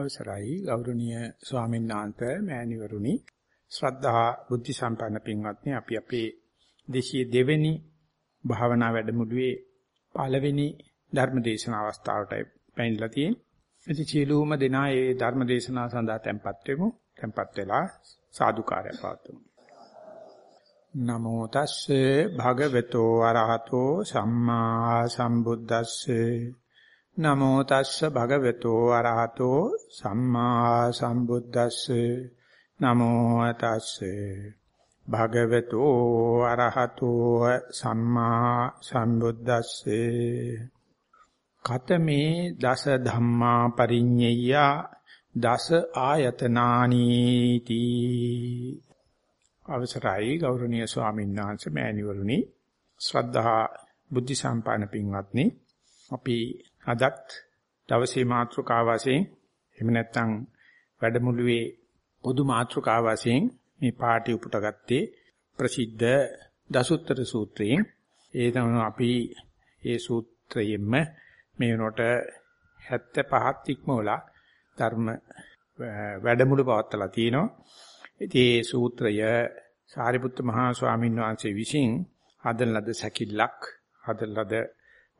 අවසරයි ගෞරවනීය ස්වාමීන් වහන්සේ මෑණිවරුනි ශ්‍රද්ධා බුද්ධ සම්පන්න පින්වත්නි අපි අපේ දේශීය දෙවෙනි භාවනා වැඩමුළුවේ පළවෙනි ධර්ම දේශනා අවස්ථාවටයි පැමිණලා තියෙන්නේ. ඉතින් සියලුම දෙනා මේ ධර්ම දේශනාව සඳහා tempත් වෙමු. tempත් වෙලා සාදුකාරය පවතුමු. නමෝ තස්සේ භගවතෝ අරහතෝ සම්මා සම්බුද්දස්සේ නමෝ තස්ස භගවතෝ අරහතෝ සම්මා සම්බුද්දස්සේ. නමෝ තස්සේ භගවතෝ අරහතෝ සම්මා සම්බුද්දස්සේ. කතමේ දස ධම්මා පරිඤ්ඤය දස ආයතනානි තී. අවසරයි ගෞරවනීය ස්වාමීන් වහන්සේ මෑණිවරුනි. ශ්‍රද්ධා බුද්ධ සම්පන්න පින්වත්නි අපි අදත් දවසේ මාතෘකාව වශයෙන් එහෙම නැත්නම් වැඩමුළුවේ පොදු මාතෘකාව වශයෙන් මේ පාඩි උපුටගත්තේ ප්‍රසිද්ධ දසුත්තර සූත්‍රයෙන් ඒ තමයි අපි ඒ සූත්‍රයෙන්ම මේ වෙනකොට 75ක් ඉක්මවලා ධර්ම වැඩමුළු පවත්ලා තිනවා. ඉතින් මේ සූත්‍රය සාරිපුත්ත මහා ස්වාමීන් වහන්සේ විසින් හදන ලද සැකිල්ලක් හදන ලද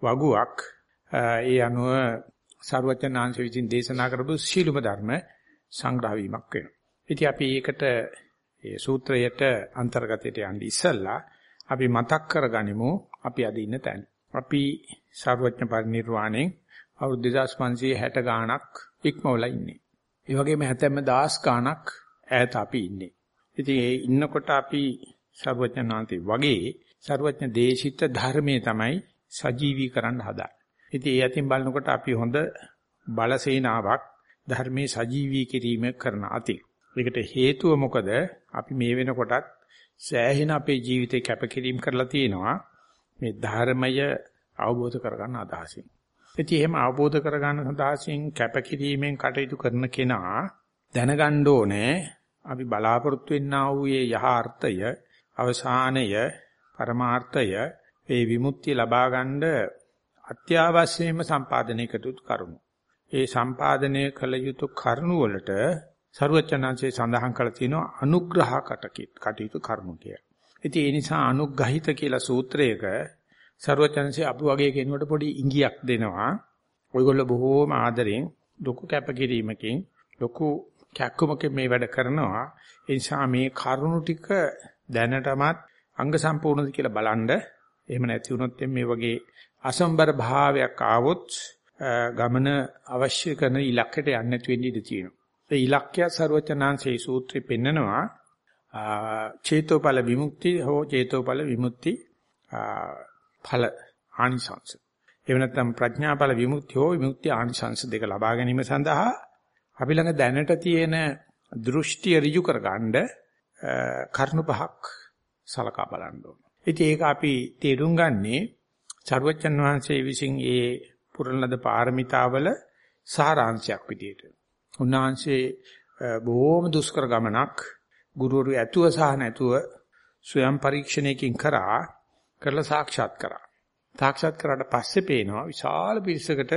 වගුවක් ඒ අනුව සර්වඥාන්ස විසින් දේශනා කරපු සීලුම ධර්ම සංග්‍රහ වීමක් වෙනවා. ඉතින් අපි ඒකට ඒ සූත්‍රයට අන්තර්ගතයට යන්න ඉස්සෙල්ලා අපි මතක් කරගනිමු අපි අද ඉන්න තැන. අපි සර්වඥ පරිනිර්වාණයෙන් අවුරුදු 2560 ගාණක් ඉක්මවලා ඉන්නේ. ඒ වගේම හැතැම්ම දහස් ගාණක් ඈත අපි ඉන්නේ. ඉතින් ඒ ඉන්නකොට අපි සර්වඥාන්ති වගේ සර්වඥ දේශිත ධර්මයේ තමයි සජීවී කරන්න හදා. ඉතින් ඒ අතින් බලනකොට අපි හොඳ බලසේනාවක් ධර්මයේ සජීවී කිරීම කරන අති. ඒකට හේතුව මොකද? අපි මේ වෙනකොටත් සෑහෙන අපේ ජීවිතේ කැපකිරීම කරලා තියෙනවා මේ ධර්මය අවබෝධ කරගන්න අදහසින්. ඉතින් එහෙම අවබෝධ කරගන්න සඳහාසින් කැපකිරීමෙන් කටයුතු කරන කෙනා දැනගන්න ඕනේ අපි බලාපොරොත්තු වෙන්නා වූ යහ අර්ථය අවසානය පරමාර්ථය ඒ විමුක්තිය ලබා ගන්න අත්‍යවශ්‍යම සම්පාදනය කළ යුතු කරුණු. ඒ සම්පාදනය කළ යුතු කරුණු වලට ਸਰුවචනංශයේ සඳහන් කරලා තියෙනවා අනුග්‍රහ කටයුතු කරුණු කියලා. ඉතින් ඒ නිසා අනුග්‍රහිත කියලා සූත්‍රයක ਸਰුවචනංශයේ අපි වගේ කෙනෙකුට පොඩි ඉඟියක් දෙනවා. ඔයගොල්ලෝ බොහෝම ආදරෙන් ලොකු කැපකිරීමකින් ලොකු කැක්කමකින් මේ වැඩ කරනවා. ඒ නිසා මේ කරුණු ටික දැනටමත් අංග සම්පූර්ණද කියලා බලන්න. එහෙම නැති වුණොත් මේ වගේ අසම්බර භාවයක් ආවොත් ගමන අවශ්‍ය කරන ඉලක්කයට යන්නේ නැති වෙන්න ඉඩ තියෙනවා. ඒ ඉලක්කය ਸਰවචනාංශේ සූත්‍රෙ පෙන්නනවා චේතෝපල විමුක්ති හෝ චේතෝපල විමුක්ති ඵල ආනිසංස. එහෙම නැත්නම් ප්‍රඥාපල විමුක්ති හෝ විමුක්ති ආනිසංස දෙක ලබා ගැනීම සඳහා අපි ළඟ දැනට තියෙන දෘෂ්ටි ඍජු කරගන්න කරුණු පහක් සලකා බලන්න ඕන. ඉතින් ඒක අපි තේරුම් ගන්නේ චරවච්චන් වහන්සේ විසින් ඒ පුරලද පාරමිතාවල සාරාංශයක් විදියට. උන්වහන්සේ බොහෝම දුෂ්කර ගමනක් ගුරුවරු ඇතුව සහ නැතුව ස්වයං පරීක්ෂණයකින් කරා කරලා සාක්ෂාත් කරා. සාක්ෂාත් කරාට පස්සේ පේනවා විශාල පිරිසකට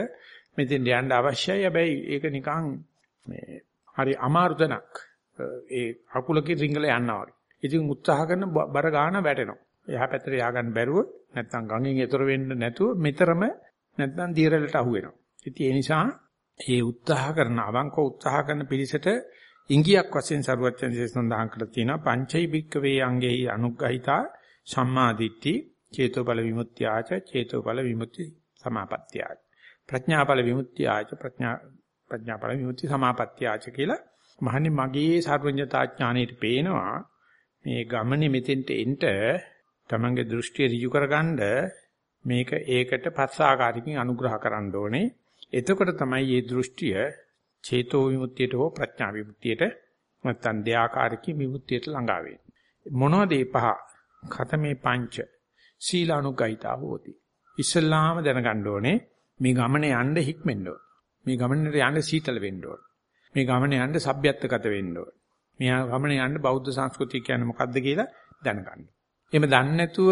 මෙතෙන් යන්න අවශ්‍යයි. හැබැයි ඒක නිකන් මේ හරි අමාරු තැනක්. ඒ අකුලකින් රිංගල යනවා වගේ. ඉතින් උත්සාහ කරන බර ගාන වැටෙනවා. එහා පැත්තට ය아가න්න බැරුව නැත්නම් ගඟෙන් එතර වෙන්න නැතුව මෙතරම නැත්නම් දියරලට අහු වෙනවා. ඉතින් ඒ නිසා මේ උත්සාහ කරන අවංක උත්සාහ කරන පිළිසෙට ඉංගියක් වශයෙන් සරුවච්චන්සේ සඳහන් කරලා තියෙනවා. පංචෛ භික්කවේ අංගෙහි අනුග්‍රහිතා සම්මාදිට්ඨි චේතෝබල විමුක්තියාච චේතෝබල විමුක්ති සමාපත්තියාච ප්‍රඥාබල විමුක්තියාච ප්‍රඥා ප්‍රඥාබල විමුක්ති සමාපත්තියාච කියලා මහන්නේ මගේ සර්වඥතා ඥාණයට පේනවා. මේ ගමනේ මෙතෙන්ට එන්න තමන්ගේ දෘෂ්ටිය ඍජු කරගන්න මේක ඒකට පස් ආකාරයකින් අනුග්‍රහ කරන්න ඕනේ. එතකොට තමයි මේ දෘෂ්ටිය චේතෝ විමුක්තියට හෝ ප්‍රඥා විමුක්තියට නැත්නම් දෙආකාරකින් විමුක්තියට ළඟා වෙන්නේ. මොනවද මේ පහ? ඛතමේ පංච සීලානුගයිතා හෝති. ඉස්ලාම දැනගන්න ඕනේ මේ ගමනේ යන්න හික්මෙන්න ඕන. මේ ගමනේ යන්න සීතල වෙන්න ඕන. මේ ගමනේ යන්න සભ્યත්වගත වෙන්න ඕන. මේ ගමනේ යන්න බෞද්ධ සංස්කෘතිය කියන්නේ මොකද්ද කියලා දැනගන්න. එහෙම දන්නේ නැතුව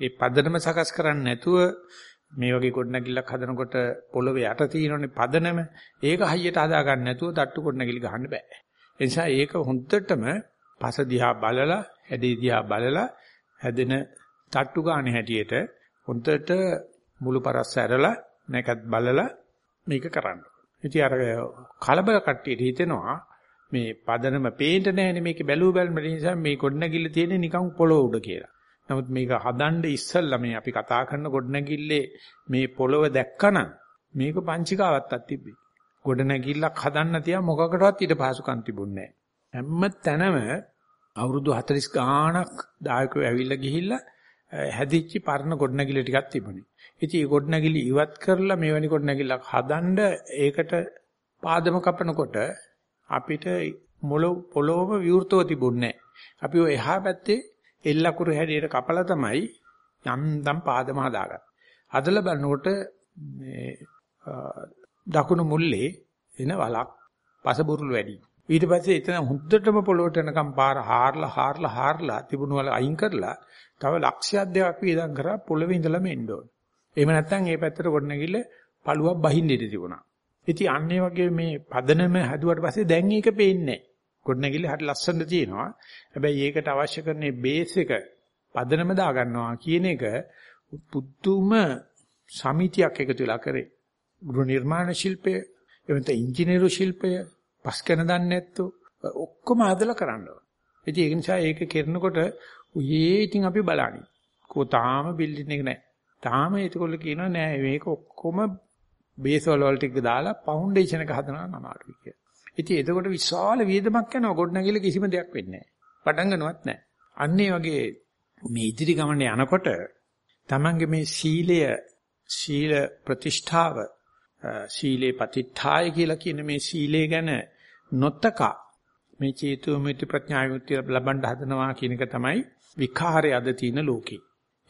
ඒ පදනම සකස් කරන්නේ නැතුව මේ වගේ ගොඩනැගිල්ලක් හදනකොට පොළවේ යට තියෙනනේ පදනම ඒක හයියට හදා ගන්න නැතුව තට්ටු ගොඩනැගිලි ගහන්න බෑ. ඒ නිසා ඒක හොඳටම පස දිහා බලලා හැඩේ දිහා බලලා හැදෙන තට්ටු ගන්න හැටියට හොඳට මුළු පරස්ස ඇරලා නැකත් බලලා මේක කරන්න. ඉතින් අර කලබල කට්ටියට හිතෙනවා මේ පදනම පේන්න නැහැනේ මේක බැලුව බැලම නිසා මේ ගොඩනැගිල්ල තියෙන්නේ නිකන් පොළොව උඩ කියලා. නමුත් මේක හදන්න ඉස්සෙල්ලා මේ අපි කතා කරන ගොඩනැගිල්ලේ මේ පොළොව දැක්කනම් මේක පංචිකාවත්තක් තිබ්බේ. ගොඩනැගිල්ලක් හදන්න තියා මොකකටවත් ඊට පහසුකම් තිබුණේ නැහැ. හැම තැනම අවුරුදු 40 ගාණක් දායකයෝ ඇවිල්ලා ගිහිල්ලා හැදිච්ච පරණ ගොඩනැගිලි ටිකක් තිබුණේ. ඉතින් මේ ගොඩනැගිලි ඉවත් කරලා මෙවැනි ගොඩනැගිල්ලක් හදන්න ඒකට පාදම කපනකොට අපිට මොළ පොළොව විවෘතව තිබුණේ නැහැ. අපි ඔය එහා පැත්තේ එල්ලකුරු හැඩයට කපලා තමයි යන්තම් පාදම හදාගත්තේ. හදලා බලනකොට මේ දකුණු මුල්ලේ එන වලක් පසබුරුළු වැඩි. ඊට පස්සේ එතන හුද්දටම පොළොවට එනකම් පාර හාරලා හාරලා හාරලා තිබුණු වල අයින් කරලා තව ලක්ෂයක් දෙකක් වේදම් කරා පොළවේ ඉඳලාම එන්න ඕන. එහෙම නැත්නම් ඒ පැත්තට ගොඩනැගිල්ල පළුවක් බහින්න ඉඩ තිබුණා. ඉතින් අන්නේ වගේ මේ පදනම හැදුවට පස්සේ දැන් ඒක පේන්නේ නැහැ. ගොඩනැගිල්ල හරි ලස්සනට තියෙනවා. හැබැයි ඒකට අවශ්‍ය කරන බේස් එක පදනම දා ගන්නවා කියන එක පුදුම සමිතියක් එකතු වෙලා කරේ. ගෘහ නිර්මාණ ශිල්පය, එවනත ඉංජිනේරු ශිල්පය, පස්කන දන්නේ නැත්තෝ ඔක්කොම හදලා කරන්න ඕන. ඉතින් ඒක නිසා ඒක කරනකොට උයේ ඉතින් අපි බලන්නේ. කෝ තාම බිල්ඩින් එක නැහැ. තාම ඒකවල කියනවා නෑ මේක ඔක්කොම බේස් වල වල ටික දාලා ෆවුන්ඩේෂන් එක හදනවා අමාරුයි කියලා. ඉතින් එතකොට විශාල වියදමක් යනවා ගොඩනැගිල්ල කිසිම දෙයක් වෙන්නේ නැහැ. පටන් ගන්නවත් නැහැ. අන්න වගේ මේ ඉදිරි ගමනේ යනකොට තමන්ගේ මේ සීලය සීල ප්‍රතිෂ්ඨාව සීලේ පතිත්ථාය කියලා කියන මේ සීලය ගැන නොතක මේ චේතු මිත්‍ය ප්‍රඥා විමුක්තිය ලබන්න හදනවා කියන එක තමයි විකාරය අද තියෙන ලෝකේ.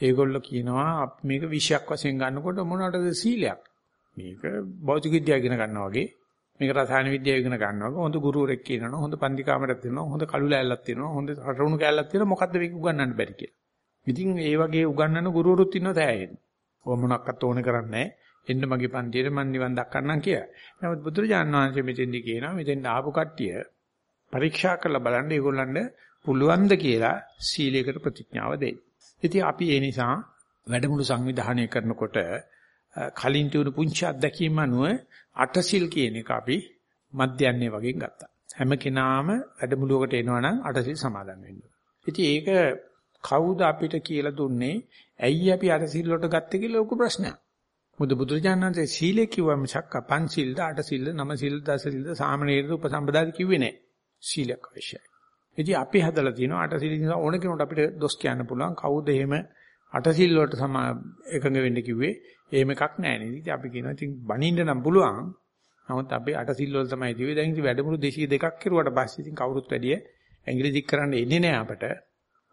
ඒගොල්ලෝ කියනවා මේක විෂයක් වශයෙන් ගන්නකොට මොනවටද සීලයක්? මේක භෞතික විද්‍යාව ඉගෙන ගන්නවා වගේ මේක රසායන විද්‍යාව ඉගෙන ගන්නවා වගේ හොඳ ගුරුවරෙක් කියනවා හොඳ පන්ති කාමරයක් තියෙනවා හොඳ කළු ලෑල්ලක් තියෙනවා හොඳ රටුණු කෑල්ලක් තියෙනවා මොකද්ද මේක උගන්වන්න බැරි කියලා. ඉතින් ඒ වගේ උගන්වන ගුරුවරුත් ඉන්නවා තෑයෙන්නේ. ඔය මොනක්වත් ඕනේ කරන්නේ නැහැ. එන්න මගේ පන්තියේ මම නිවන් දක්කන්නම් කියලා. නමුත් බුදුරජාණන් වහන්සේ මෙතෙන්දි කියනවා මෙතෙන් ආපු කට්ටිය පරීක්ෂා කරලා බලන්න ඒගොල්ලන්ට පුළුවන්ද කියලා සීලයකට ප්‍රතිඥාව දෙන්න. ඉතින් අපි ඒ නිසා වැඩමුළු සංවිධානය කරනකොට කලින් තියුණු පුංචි අත්දැකීම් අනුව අටසිල් කියන එක අපි මධ්‍යන්නේ වගේ ගත්තා. හැම කෙනාම වැඩමුළුවකට එනවා නම් අටසිල් සමාදන් වෙන්න. ඉතින් ඒක කවුද අපිට කියලා දුන්නේ? ඇයි අපි අටසිල් වලට ගත්තේ කියලා ලොකු ප්‍රශ්නයක්. මුද බුදුරජාණන්සේ සීලේ කිව්වම චක්ක පන්සිල්ද අටසිල්ද නවසිල්ද දසසිල්ද සාමණේරද උපසම්පදාද කිව්වේ නැහැ. සීලයක් අවශ්‍යයි. ඉතින් අපි හදලා තියෙනවා අටසිල් නිසා ඕන කෙනෙකුට අපිට දොස් කියන්න පුළුවන් කවුද එහෙම අටසිල් වලට සමා එකඟ වෙන්න කිව්වේ එහෙම එකක් නැහැ නේද? ඉතින් අපි කියනවා ඉතින් බනින්න නම් පුළුවන්. නමුත් අපි අටසිල් වල තමයි දිවේ දැන් ඉතින් වැඩමුළු 202ක් කෙරුවට පස්සේ ඉතින් කවුරුත් වැඩිය ඇඟිලි දික් කරන්න එන්නේ නැහැ අපට.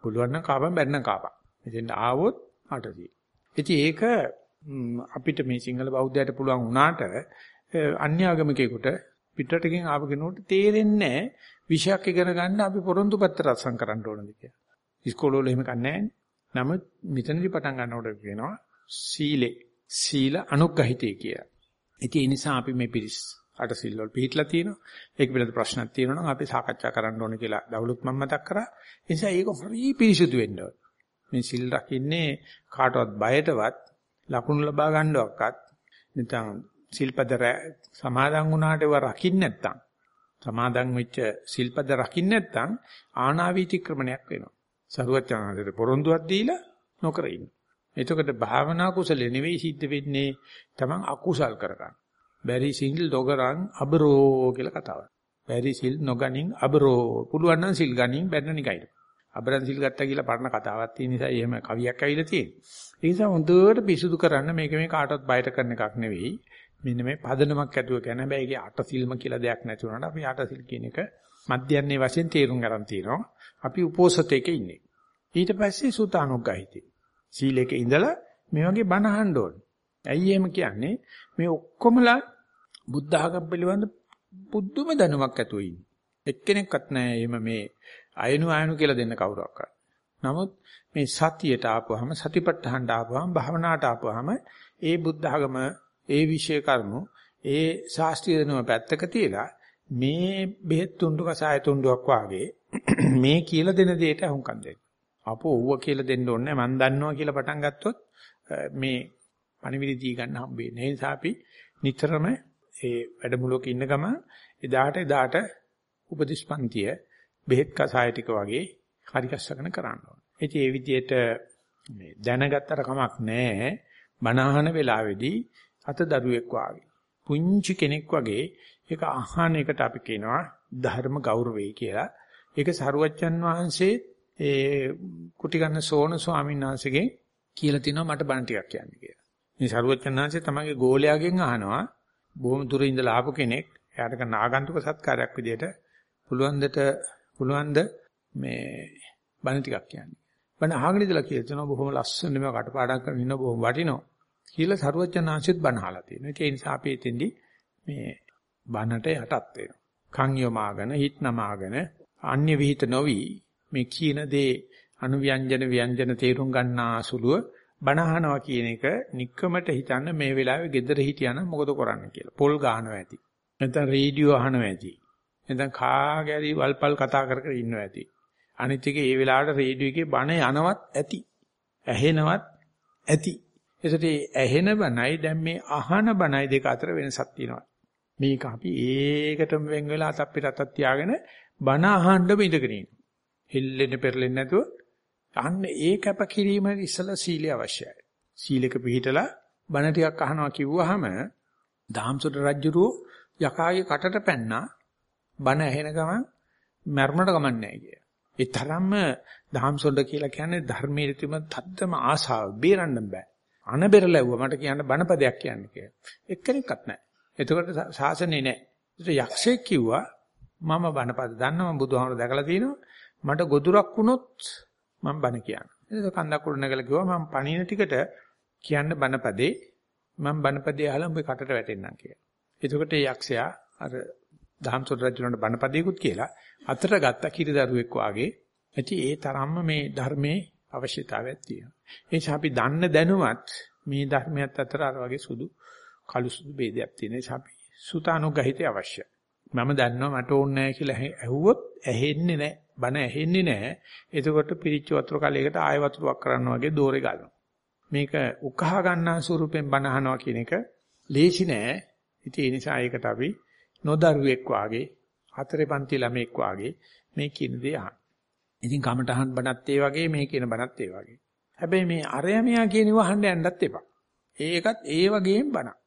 පුළුවන් නම් කාපම් බැන්න කාපම්. මෙතෙන් ආවොත් අටසිල්. ඉතින් ඒක අපිට මේ සිංහල බෞද්ධයට පුළුවන් වුණාට අන්‍ය ආගමිකයෙකුට පිටරටකින් ආව කෙනෙකුට තේරෙන්නේ නැහැ විෂයක් ඉගෙන ගන්න අපි පොරොන්දු පත්‍ර රසම් කරන්න ඕනද කියලා. ඉස්කෝලවල එහෙම කන්නේ නැහැ. නමුත් මෙතනදි පටන් ගන්නකොට කියනවා සීලේ සීල අනුග්‍රහිතය කියලා. ඉතින් ඒ නිසා අපි මේ පිරිස් අට සිල් වල පිළිట్లా තියෙනවා. ඒක පිළිබඳ ප්‍රශ්නක් තියෙනවා නම් අපි සාකච්ඡා කරන්න ඕනේ කියලා දවලුත් මම මතක් කරා. ඒ නිසා ඒක හරි පිරිසුදු වෙන්න ඕනේ. මේ සිල් රකින්නේ කාටවත් බයටවත් ලකුණු ලබා ගන්නවක්වත් නැත්නම් සිල්පද සමාදන් වුණාට ඒවා රකින්න නැත්නම් සමාදන් වෙච්ච සිල්පද රකින්න නැත්නම් ආනාවීතික්‍රමණයක් වෙනවා. සරුවත් යනකට පොරොන්දුවක් දීලා නොකර ඉන්න. එතකොට භාවනා කුසල නෙවෙයි සිද්ධ වෙන්නේ තමන් අකුසල් කරගන්න. බැරි සිල් දොගරන් අබරෝ කියලා කතාවක්. බැරි සිල් නොගනින් අබරෝ. පුළුවන් නම් සිල් ගනින් බැන්න නිකයිද. අබරන් සිල් ගත්තා කියලා පරණ කතාවක් තියෙන නිසා එහෙම කවියක් ඇවිල්ලා තියෙනවා. ඒ නිසා හොඳට පිසුදු කරන්න මේක මේ කාටවත් බයට කරන එකක් නෙවෙයි. මෙන්න මේ පදනමක් ඇතුව කියන හැබැයි ඒකේ අට සිල්ම කියලා දෙයක් නැති වුණාට අපි අට සිල් කියන එක මධ්‍යන්නේ වශයෙන් තේරුම් ගන්න තියෙනවා. අපි උපෝසතයක ඉන්නේ. ඊට පස්සේ සුතානුග්ගහිතේ. සීලයක ඉඳලා මේ වගේ බණ අහන්න ඕනේ. ඇයි එහෙම කියන්නේ? මේ ඔක්කොමලා බුද්ධ ආගම පිළිබඳ බුද්ධම දැනුමක් ඇතුව ඉන්නේ. එක්කෙනෙක්වත් නැහැ එහෙම මේ අයනු අයනු කියලා දෙන්න කවුරක්වත්. නමුත් මේ සතියට ආපුවාම සතිපට්ඨානට ආපුවාම භාවනාවට ආපුවාම ඒ බුද්ධ ආගම ඒ විෂය කරුණු ඒ ශාස්ත්‍රීය දනුව පැත්තක තියලා මේ බෙහෙත් තුණ්ඩු කසාය තුණ්ඩුවක් වාගේ මේ කියලා දෙන දෙයට අහුම්කම් දෙන්න. අපෝ ඌව කියලා දෙන්න ඕනේ මම දන්නවා කියලා පටන් ගත්තොත් මේ පණිවිඩ දී ගන්න හම්බෙන්නේ. ඒ නිසා අපි නිතරම ඒ වැඩමුළුවක ඉන්න ගම එදාට එදාට උපදිස්පන්තිය බෙහෙත් කසාය ටික වගේ හරි ගස්සගෙන කරන්න ඕනේ. ඉතින් ඒ විදිහට මේ දැනගත්තට කමක් නැහැ. බණහන වෙලාවේදී අත දරුවෙක් වාගේ පුංචි කෙනෙක් වගේ ඒක අහන එකට අපි කියනවා ධර්ම ගෞරවය කියලා. ඒක සරුවච්චන් වහන්සේ ඒ කුටි ගන්න සෝන ස්වාමීන් වහන්සේගෙන් කියලා තිනවා මට බණ ටිකක් කියන්න කියලා. මේ සරුවච්චන් වහන්සේ තමගේ ගෝලයාගෙන් අහනවා බොහොම දුර ඉඳලා ආපු කෙනෙක් එයාට කරන ආගන්තුක සත්කාරයක් විදිහට පුළුවන් දෙට පුළුවන් ද මේ බණ ටිකක් කියන්නේ. බණ අහගෙන ඉඳලා කියලා තිනවා බොහොම ලස්සන මේ කටපාඩම් කරගෙන ඉන්න බොහොම වටිනවා. කියලා සරුවච්චන් වහන්සේත් බණ අහලා තියෙනවා. ඒ නිසා අපි එතෙන්දී මේ බණට යටත් වෙනවා. කන් යොමාගෙන හිත නමාගෙන අන්‍ය විහිිත නොවි මේ කියන දේ අනුව්‍යංජන ව්‍යංජන තේරුම් ගන්නා සුළුව බණහනවා කියන එක নিকකමට හිතන්න මේ වෙලාවේ gedara හිටියානම් මොකද කරන්න කියලා. පොල් ගහනවා ඇති. නැත්නම් රේඩියෝ අහනවා ඇති. නැත්නම් කාගෑරි වල්පල් කතා කර කර ඉන්නවා ඇති. අනිත් එක ඒ වෙලාවට රේඩියෝ එකේ බණ යනවත් ඇති. ඇහෙනවත් ඇති. ඒසට ඇහෙන බණයි දැන් මේ අහන බණයි දෙක අතර වෙනසක් තියෙනවා. මේක අපි ඒකටම වෙන් වෙලා අතක් පිටත් තියාගෙන බණ අහන්නම ඉඳගෙන ඉන්නවා. හෙල්ලෙන්න පෙරලෙන්නේ නැතුව අන්න ඒ කැප කිරීම ඉස්සලා සීලය අවශ්‍යයි. සීලක පිළිහිටලා බණ ටිකක් අහනවා කිව්වහම දාම්සොඩ රජුරෝ යකාගේ කටට පැන්නා බණ ඇහෙන ගමන් මරණට ගමන් නැහැ කිය. ඒ තරම්ම දාම්සොඩ කියලා කියන්නේ ධර්මයේ තිබෙන තද්දම ආසාව බේරන්න බෑ. අනබෙරලව්ව මට කියන්න බණපදයක් කියන්න කියලා. එක්කෙනෙක්වත් නැහැ. එතකොට ශාසනේ නැහැ. ඒත් යක්ෂයෙක් කිව්වා මම බණපද දන්නවා බුදුහාමර දැකලා තිනවා මට ගොදුරක් වුණොත් මම බණ කියන්නේ. ඒක කන්දක් උඩ නැගලා කිව්වා මම පණින ටිකට කියන්න බණපදේ මම බණපදේ අහලා උඹේ කටට වැටෙන්නම් කියලා. එතකොට ඒ යක්ෂයා අර දහම්සොඩ රජුණට බණපදේකුත් කියලා අතට ගත්ත කිරිදරුවෙක් වාගේ. ඇති ඒ තරම්ම මේ ධර්මයේ අවශ්‍යතාවයක් තියෙනවා. ඒ නිසා අපි දන්න දැනුවත් මේ ධර්මයත් අතර අර වගේ සුදු කළු සුදු ભેදයක් තියෙන නිසා අපි සුතානුගහිතය අවශ්‍යයි. මම දන්නවා මට ඕනේ නැහැ කියලා ඇහුවොත් ඇහෙන්නේ නැහැ. බන ඇහෙන්නේ නැහැ. එතකොට පිරිච්ච වතුර කලයකට ආය වතුරක් කරන්න වගේ දෝරේ ගන්නවා. මේක උකහා ගන්නා ස්වරූපෙන් බන අහනවා කියන එක ලේසි නෑ. ඉතින් ඒ නිසා ඒකට අපි නොදරුවෙක් වාගේ හතරේ පන්ති ළමෙක් වාගේ මේ කියන දේ අහන්න. ඉතින් කමටහන් බණත් ඒ වගේ මේ කියන බණත් ඒ වගේ. හැබැයි මේ අරයමියා කියන වහන්න යන්නත් එපා. ඒකත් ඒ වගේම බණක්.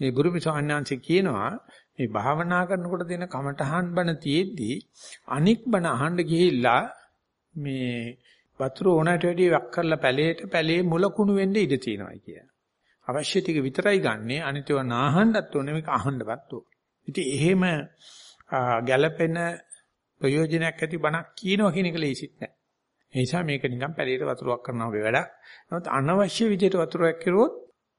මේ බුරුපි සාන්නාංශ කියනවා මේ භාවනා කරනකොට දෙන කමඨහන් බණ තියෙද්දි අනික් බණ අහන්න ගිහිල්ලා මේ වතුර ඕනට වැඩිය වක් කරලා පැලේට පැලේ මුල කුණු වෙන්න ඉඩ තියෙනවා කිය. අවශ්‍ය ටික විතරයි ගන්නෙ අනිතව නාහන්නත් ඕනේ මේක අහන්නවත් ඕන. ඉතින් එහෙම ගැළපෙන ප්‍රයෝජනයක් ඇති බණක් කියනවා කියන එක ලේසිත් නෑ. ඒ නිසා මේක නිකන් පැලේට වතුරක් කරනවා වගේ වැඩක්. නමුත් අනවශ්‍ය විදිහට වතුරක් කරුවොත්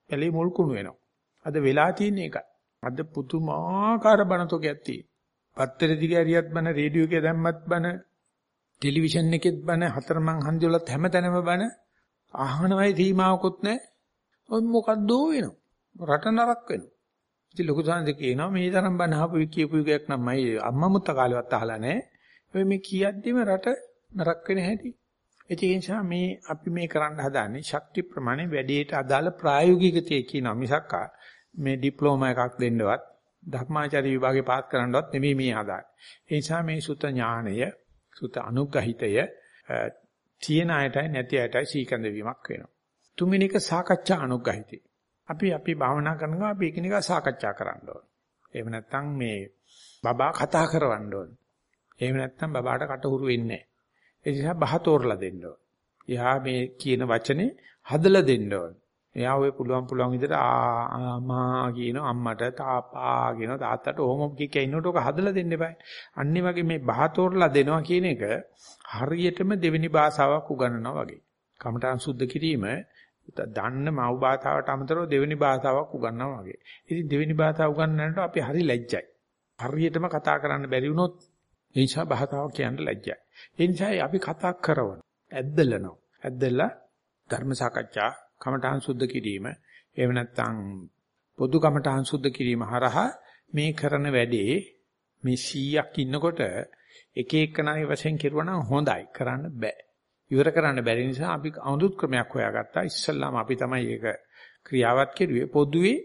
පැලේ මුල් කුණු වෙනවා. අද වෙලා තියෙන්නේ ඒකයි. අද පුදුමාකාර බණතෝකයක් තියෙනවා. පත්තර දිගේ හරියත් බණ, රේඩියෝ එකේ දැම්මත් බණ, ටෙලිවිෂන් එකෙත් බණ, හතරමං හන්දි වලත් හැමතැනම බණ. අහනවයි සීමාවකුත් නැහැ. ඔය මොකද්ද වෙනවා? රට නරක වෙනවා. ඉතින් ලොකු සාන්ද කියනවා මේ තරම් බණ අහපු කියපු එකක් නම් මයි අම්මා මුත්ත කාලෙවත් අහලා නැහැ. ඔය මේ කියද්දිම රට නරක වෙන හැටි. ඒ නිසා මේ අපි මේ කරන්න හදාන්නේ ශක්ති ප්‍රමාණය වැඩියට අදාළ ප්‍රායෝගිකතිය කියන මිසක්කා මේ ඩිප්ලෝමා එකක් දෙන්නවත් ධර්මාචාර්ය විභාගේ පාස් කරන්නවත් නෙමෙයි මේ හදාන්නේ. ඒ නිසා මේ සුත ඥානය, සුත අනුග්‍රහිතය තියෙන අයටයි නැති අයටයි සීකඳ වීමක් වෙනවා. තුන්වෙනි එක සාකච්ඡා අනුග්‍රහිතය. අපි අපි භාවනා කරනවා අපි එකිනෙකා සාකච්ඡා කරන්න ඕන. එහෙම නැත්නම් මේ බබා කතා කරවන්න ඕන. එහෙම නැත්නම් බබාට කටහුරු වෙන්නේ නැහැ. ඒ නිසා බහ තෝරලා දෙන්න ඕන. එයා මේ කියන වචනේ හදලා දෙන්න ඕන. එයා ඔය පුළුවන් පුළුවන් විදිහට ආමා කියන අම්මට තාපා කියන තාත්තට ඕම කික ඉන්නකොට ඔක හදලා දෙන්න එපා. අන්නේ වගේ මේ බහතෝරලා දෙනවා කියන එක හරියටම දෙවෙනි භාෂාවක් උගන්වනවා වගේ. කමඨාන් සුද්ධ කිරීම දන්න මව් භාෂාවට අමතරව දෙවෙනි භාෂාවක් උගන්වනවා වගේ. ඉතින් දෙවෙනි භාෂාව උගන්වන්නට අපි හරි ලැජ්ජයි. හරියටම කතා කරන්න බැරි වුණොත් ඒ නිසා භාෂාව කියන්න ලැජ්ජයි. ඒ නිසා අපි කතා කරනවා. ඇද්දලනවා. ඇද්දලා ධර්ම සාකච්ඡා කමඨාන් සුද්ධ කිරීම එහෙම නැත්නම් පොදු කමඨහං සුද්ධ කිරීම හරහා මේ කරන වැඩේ මේ 100ක් ඉන්නකොට එක එකනාගේ වශයෙන් කෙරුවා නම් හොඳයි කරන්න බෑ. ඉවර කරන්න බැරි නිසා අපි අනුදුත් ක්‍රමයක් හොයාගත්තා. ඉස්සල්ලාම අපි තමයි ඒක ක්‍රියාවත් කෙරුවේ. පොදුවේ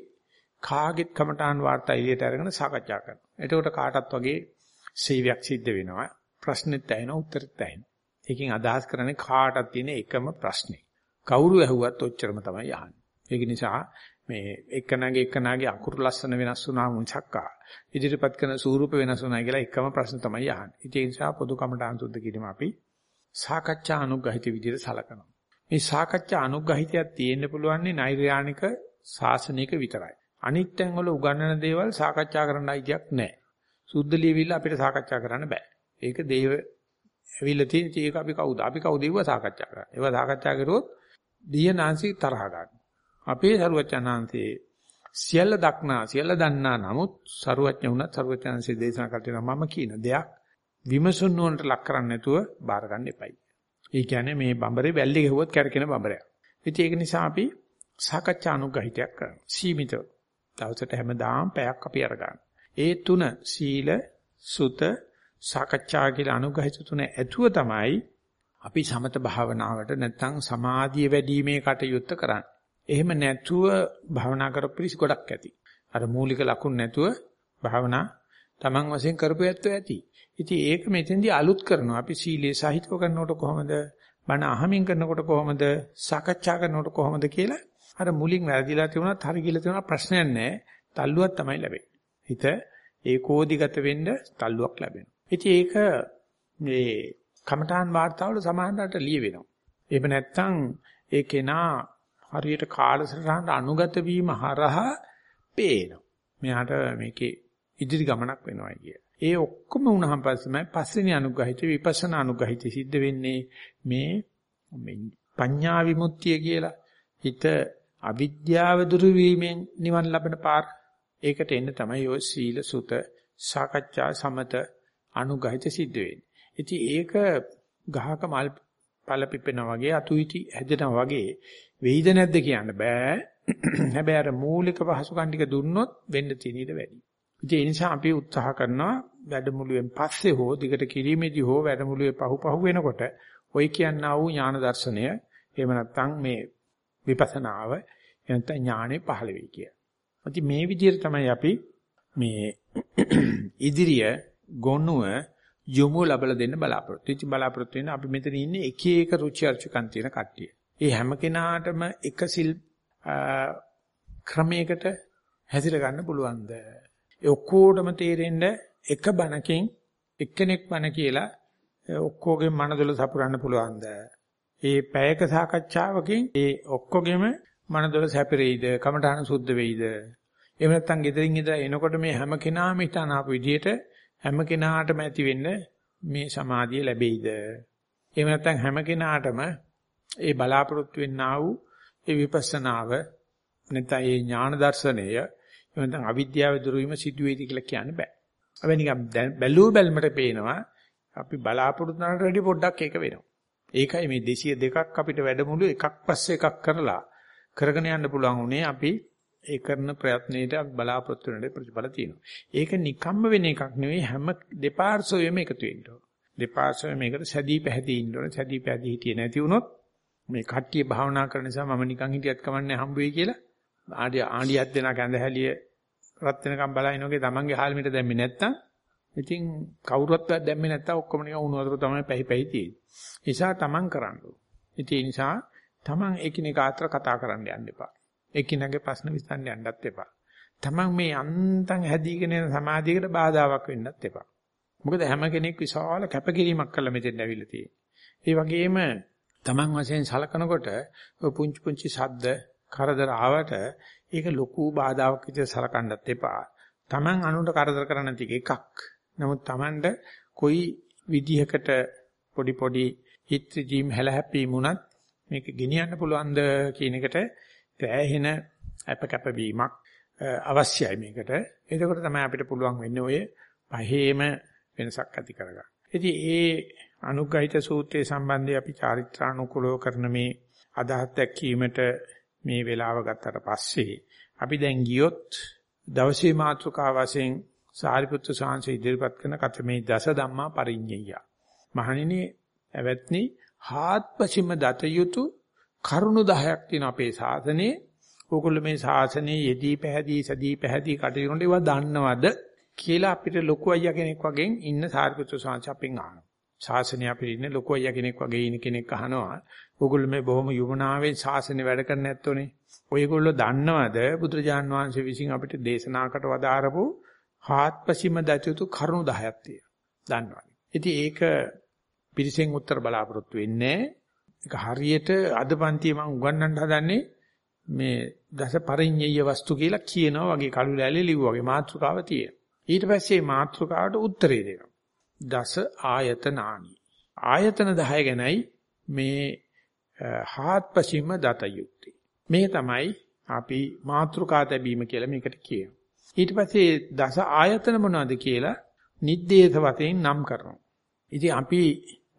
කාගෙත් කමඨාන් වාර්තා එළියට අරගෙන සාකච්ඡා කරනවා. එතකොට කාටත් වගේ සේවයක් සිද්ධ වෙනවා. ප්‍රශ්නෙත් ඇහෙනවා උත්තරෙත් ඇහෙනවා. ඒකෙන් අදහස් කරන්නේ කාටත් තියෙන එකම ප්‍රශ්නේ. කවුරු ඇහුවත් ඔච්චරම තමයි අහන්නේ. ඒක නිසා මේ එකනාගේ එකනාගේ අකුරු ලස්සන වෙනස් වුණා මුචක්කා ඉදිරිපත් කරන ස්වරූප වෙනස් වුණා කියලා එකම ප්‍රශ්න තමයි අහන්නේ. ඒ නිසා පොදු කමඨාන් සුද්ධ කිරීම අපි සාකච්ඡා අනුග්‍රහිත විදිහට සලකනවා. මේ සාකච්ඡා අනුග්‍රහිතයක් තියෙන්න පුළුවන් නෛර්යානික ශාසනික විතරයි. අනිත් තැන් වල උගන්වන දේවල් සාකච්ඡා කරන්න අයිතියක් නැහැ. සුද්ධ ලියවිල්ල අපිට සාකච්ඡා කරන්න බෑ. ඒක දේව ඇවිල්ලා තියෙන ඒක අපි කවුද? අපි කවුද ඒව සාකච්ඡා කරන්නේ. ඒව සාකච්ඡා කරුවොත් දීයනාංශي තරහ ගන්න. අපේ සරුවචනාංශයේ සියල්ල දක්නා සියල්ල දන්නා නමුත් සරුවඥ වුණත් සරුවචනාංශයේ දේශනා කරලා මම කියන දෙයක් විමසුන් නුවණට ලක් කරන්නේ නැතුව බාර ගන්න එපයි. ඒ කියන්නේ මේ බඹරේ වැල්ලේ ගහුවොත් කැරකෙන බඹරයක්. ඉතින් ඒක නිසා අපි සාකච්ඡා අනුග්‍රහිතයක් කරනවා. සීමිතව. දවසට හැමදාම පැයක් අපි අරගන්න. ඒ තුන සීල, සුත, සාකච්ඡා කියලා අනුග්‍රහිත තුන ඇතුව තමයි අපි සමත භාවනාවට නැත්නම් සමාධිය වැඩිීමේ කටයුත්ත කරන්නේ. එහෙම නැතුව භාවනා කරපිරිස් ගොඩක් ඇති. අර මූලික ලකුණු නැතුව භාවනා Taman වශයෙන් කරපු ඇත්තෝ ඇති. ඉතින් ඒක මෙතෙන්දී අලුත් කරනවා. අපි සීලේ සාහිත්‍ය කරනකොට කොහොමද? බණ අහමින් කරනකොට කොහොමද? සාකච්ඡා කරනකොට කොහොමද කියලා අර මුලින් වැරදිලා තිබුණත් හරි කියලා තිබුණා ප්‍රශ්නයක් නැහැ. තල්ලුවක් තමයි ලැබෙන්නේ. හිත ඒකෝදිගත වෙන්න තල්ලුවක් ලැබෙනවා. ඉතින් ඒක මේ කමඨාන් වාර්තාවල සමානකට ලිය වෙනවා. එහෙම නැත්නම් ඒ කෙනා හරියට කාලසටහනට අනුගත වීම හරහා පේනවා. මෙයාට මේකේ ඉදිරි ගමනක් වෙනවා කිය. ඒ ඔක්කොම වුණාන් පස්සෙමයි පස්වෙනි අනුග්‍රහිත විපස්සනා අනුග්‍රහිත සිද්ධ වෙන්නේ මේ පඤ්ඤා විමුක්තිය කියලා. හිත අවිද්‍යාව දුරු වීමෙන් නිවන් ලබන පාර. ඒකට එන්න තමයි ඔය සීල සුත සාකච්ඡා සමත අනුග්‍රහිත සිද්ධ වෙන්නේ. ඉතින් ඒක ගහක මල් පළ පිපෙනා වගේ අතුයිටි හැදෙනා වගේ වෙයිද නැද්ද කියන්න බෑ. හැබැයි අර මූලික පහසුකම් ටික දුන්නොත් වෙන්න තියෙන ඉඩ වැඩි. ඒ නිසා අපි උත්සාහ කරනවා වැඩමුළුවෙන් පස්සේ හෝ දිගට කිරීමේදී හෝ වැඩමුළුවේ පහු පහු වෙනකොට ඔය කියනා වූ ඥාන දර්ශනය එහෙම නැත්නම් මේ විපස්සනාව එනත ඥානෙ පහළ වෙයි කිය. ඉතින් මේ විදිහට තමයි අපි මේ ඉදිරිය ගොනුව යොමු ලබලා දෙන්න බලාපොරොත්තු. ඉතින් බලාපොරොත්තු වෙන අපි මෙතන ඉන්නේ එක එක රුචි අරුචිකම් තියෙන කට්ටිය. ඒ හැම කෙනාටම එක සිල් ක්‍රමයකට හැසිර ගන්න පුළුවන්ද? ඒ ඔක්කොටම තේරෙන්න එක බණකින් එක්කෙනෙක් බණ කියලා ඔක්කොගේ මනදොල සපුරන්න පුළුවන්ද? ඒ පැයක සාකච්ඡාවකින් ඒ ඔක්කොගෙම මනදොල සැපිරෙයිද? කමඨාන සුද්ධ වෙයිද? එහෙම නැත්නම් ගෙදරින් ඉඳලා එනකොට මේ හැම කෙනාම හිතන ආපු විදිහට හැම කෙනාටම ඇති වෙන්න මේ සමාධිය ලැබෙයිද? එහෙම නැත්නම් හැම කෙනාටම ඒ බලාපොරොත්තු වෙන්නා වූ ඒ විපස්සනාව නැත්නම් ඒ ඥාන දර්ශනය නැත්නම් අවිද්‍යාව දුරු වීම සිදු වෙයිද කියලා කියන්න බෑ. හැබැයි නිකන් බැලුව බැලමට පේනවා අපි බලාපොරොත්තු වුණාට වැඩි පොඩ්ඩක් ඒක වෙනවා. ඒකයි මේ 202ක් අපිට වැඩමුළු එකක් පස්සේ එකක් කරලා කරගෙන යන්න පුළුවන් උනේ අපි ඒ කරන ප්‍රයත්නයේට අපි බලාපොරොත්තු වෙන ප්‍රතිඵල තියෙනවා. ඒක නිකම්ම වෙන එකක් නෙවෙයි හැම දෙපාර්ශ්වයෙම එකතු වෙන්න ඕන. දෙපාර්ශ්වයෙම මේකට සැදී පැහැදී ඉන්න ඕන. සැදී පැහැදී හිටියේ නැති වුණොත් මේ කට්ටිය භාවනා කරන නිසා මම නිකන් හිටියත් කමන්නේ හම්බ වෙයි කියලා ආඩිය ආඩියක් දෙනා කැඳහැලිය රත් වෙනකම් බලනෝගේ තමන්ගේ හාල්මිට දැම්මේ නැත්තම් ඉතින් කවුරුවත් දැම්මේ නැත්තම් ඔක්කොම නිකන් උණු වතුර තමයි පැහි පැහි තියෙන්නේ. නිසා තමන් කරන්න ඉතින් ඒ නිසා තමන් එකිනෙක අතර කතා කරන්න යන්න එපා. එකිනෙකගේ ප්‍රශ්න විසඳන්න යන්නත් එපා. තමන් මේ අන්තං හැදීගෙන යන සමාධියකට බාධාවක් වෙන්නත් එපා. මොකද හැම කෙනෙක් විශාල කැපකිරීමක් කළා මෙතෙන් ඇවිල්ලා තියෙන්නේ. ඒ වගේම Taman වශයෙන් සලකනකොට පුංචි පුංචි ශබ්ද කරදර ආවට ඒක ලොකු බාධාවක් විදිහට සලකන්නත් එපා. Taman අනුන්ට කරදර කරන්න තියෙක එකක්. නමුත් Tamanට කොයි විදිහකට පොඩි පොඩි හිත ජීම් හැලහැප්පීම් උනත් මේක ගෙනියන්න පුළුවන්ද කියන එකට තෑහෙන අපකප වීමක් අවශ්‍යයි මේකට. එතකොට තමයි අපිට පුළුවන් වෙන්නේ ඔය පහේම වෙනසක් ඇති කරගන්න. ඉතින් ඒ අනුග්‍රහිත සූත්‍රයේ සම්බන්ධයෙන් අපි චාරිත්‍රානුකූලව කරන මේ අදහස් දැක්වීමට මේ වෙලාව ගත්තට පස්සේ අපි දැන් ගියොත් දවසේ මාතෘකාව වශයෙන් සාරිපුත්‍ර සාංශ ඉදිරිපත් කරන කතමේ දස ධම්මා පරිඤ්ඤය. මහණෙනි ඇවැත්නි හාත්පසින්ම දත යුතු කරුණු 10ක් තියෙන අපේ ශාසනයේ. ඕගොල්ලෝ මේ ශාසනයේ යෙදී පැහැදී සදී පැහැදී කටයුතු කරන ඒවා දන්නවද කියලා අපිට ලොකු අයියා කෙනෙක් වගේ ඉන්න සාරිපුත්‍ර සාංශ අපෙන් අහනවා. ශාසනය අපිට ඉන්න ලොකු අයියා කෙනෙක් වගේ ඉන්න කෙනෙක් අහනවා. ඕගොල්ලෝ මේ බොහොම යුමනාවෙන් ශාසනය වැඩ කරන්න නැත්තෝනේ. ඔයගොල්ලෝ දන්නවද බුදුරජාන් වහන්සේ විසින් අපිට දේශනාකට වදාරපු හාත්පසීම දචුතු කරුණු 10ක් තියෙනවා. දන්නවද? ඉතින් ඒක පිරිසෙන් උත්තර බලාපොරොත්තු වෙන්නේ ඒක හරියට අද පන්තියේ මම උගන්වන්න හදන්නේ මේ දස පරිඤ්ඤය වස්තු කියලා කියනවා වගේ කළු ලෑල්ලේ ලිව්වා වගේ මාතෘකාව තියෙන. ඊට පස්සේ මාතෘකාවට උත්තරේ දෙනවා. දස ආයතනානි. ආයතන 10 ගැනයි මේ හාත්පසින්ම දත යුත්තේ. මේ තමයි අපි මාතෘකා තැබීම කියලා මේකට කියනවා. ඊට පස්සේ දස ආයතන මොනවද කියලා නිද්දේශ වශයෙන් නම් කරනවා. ඉතින් අපි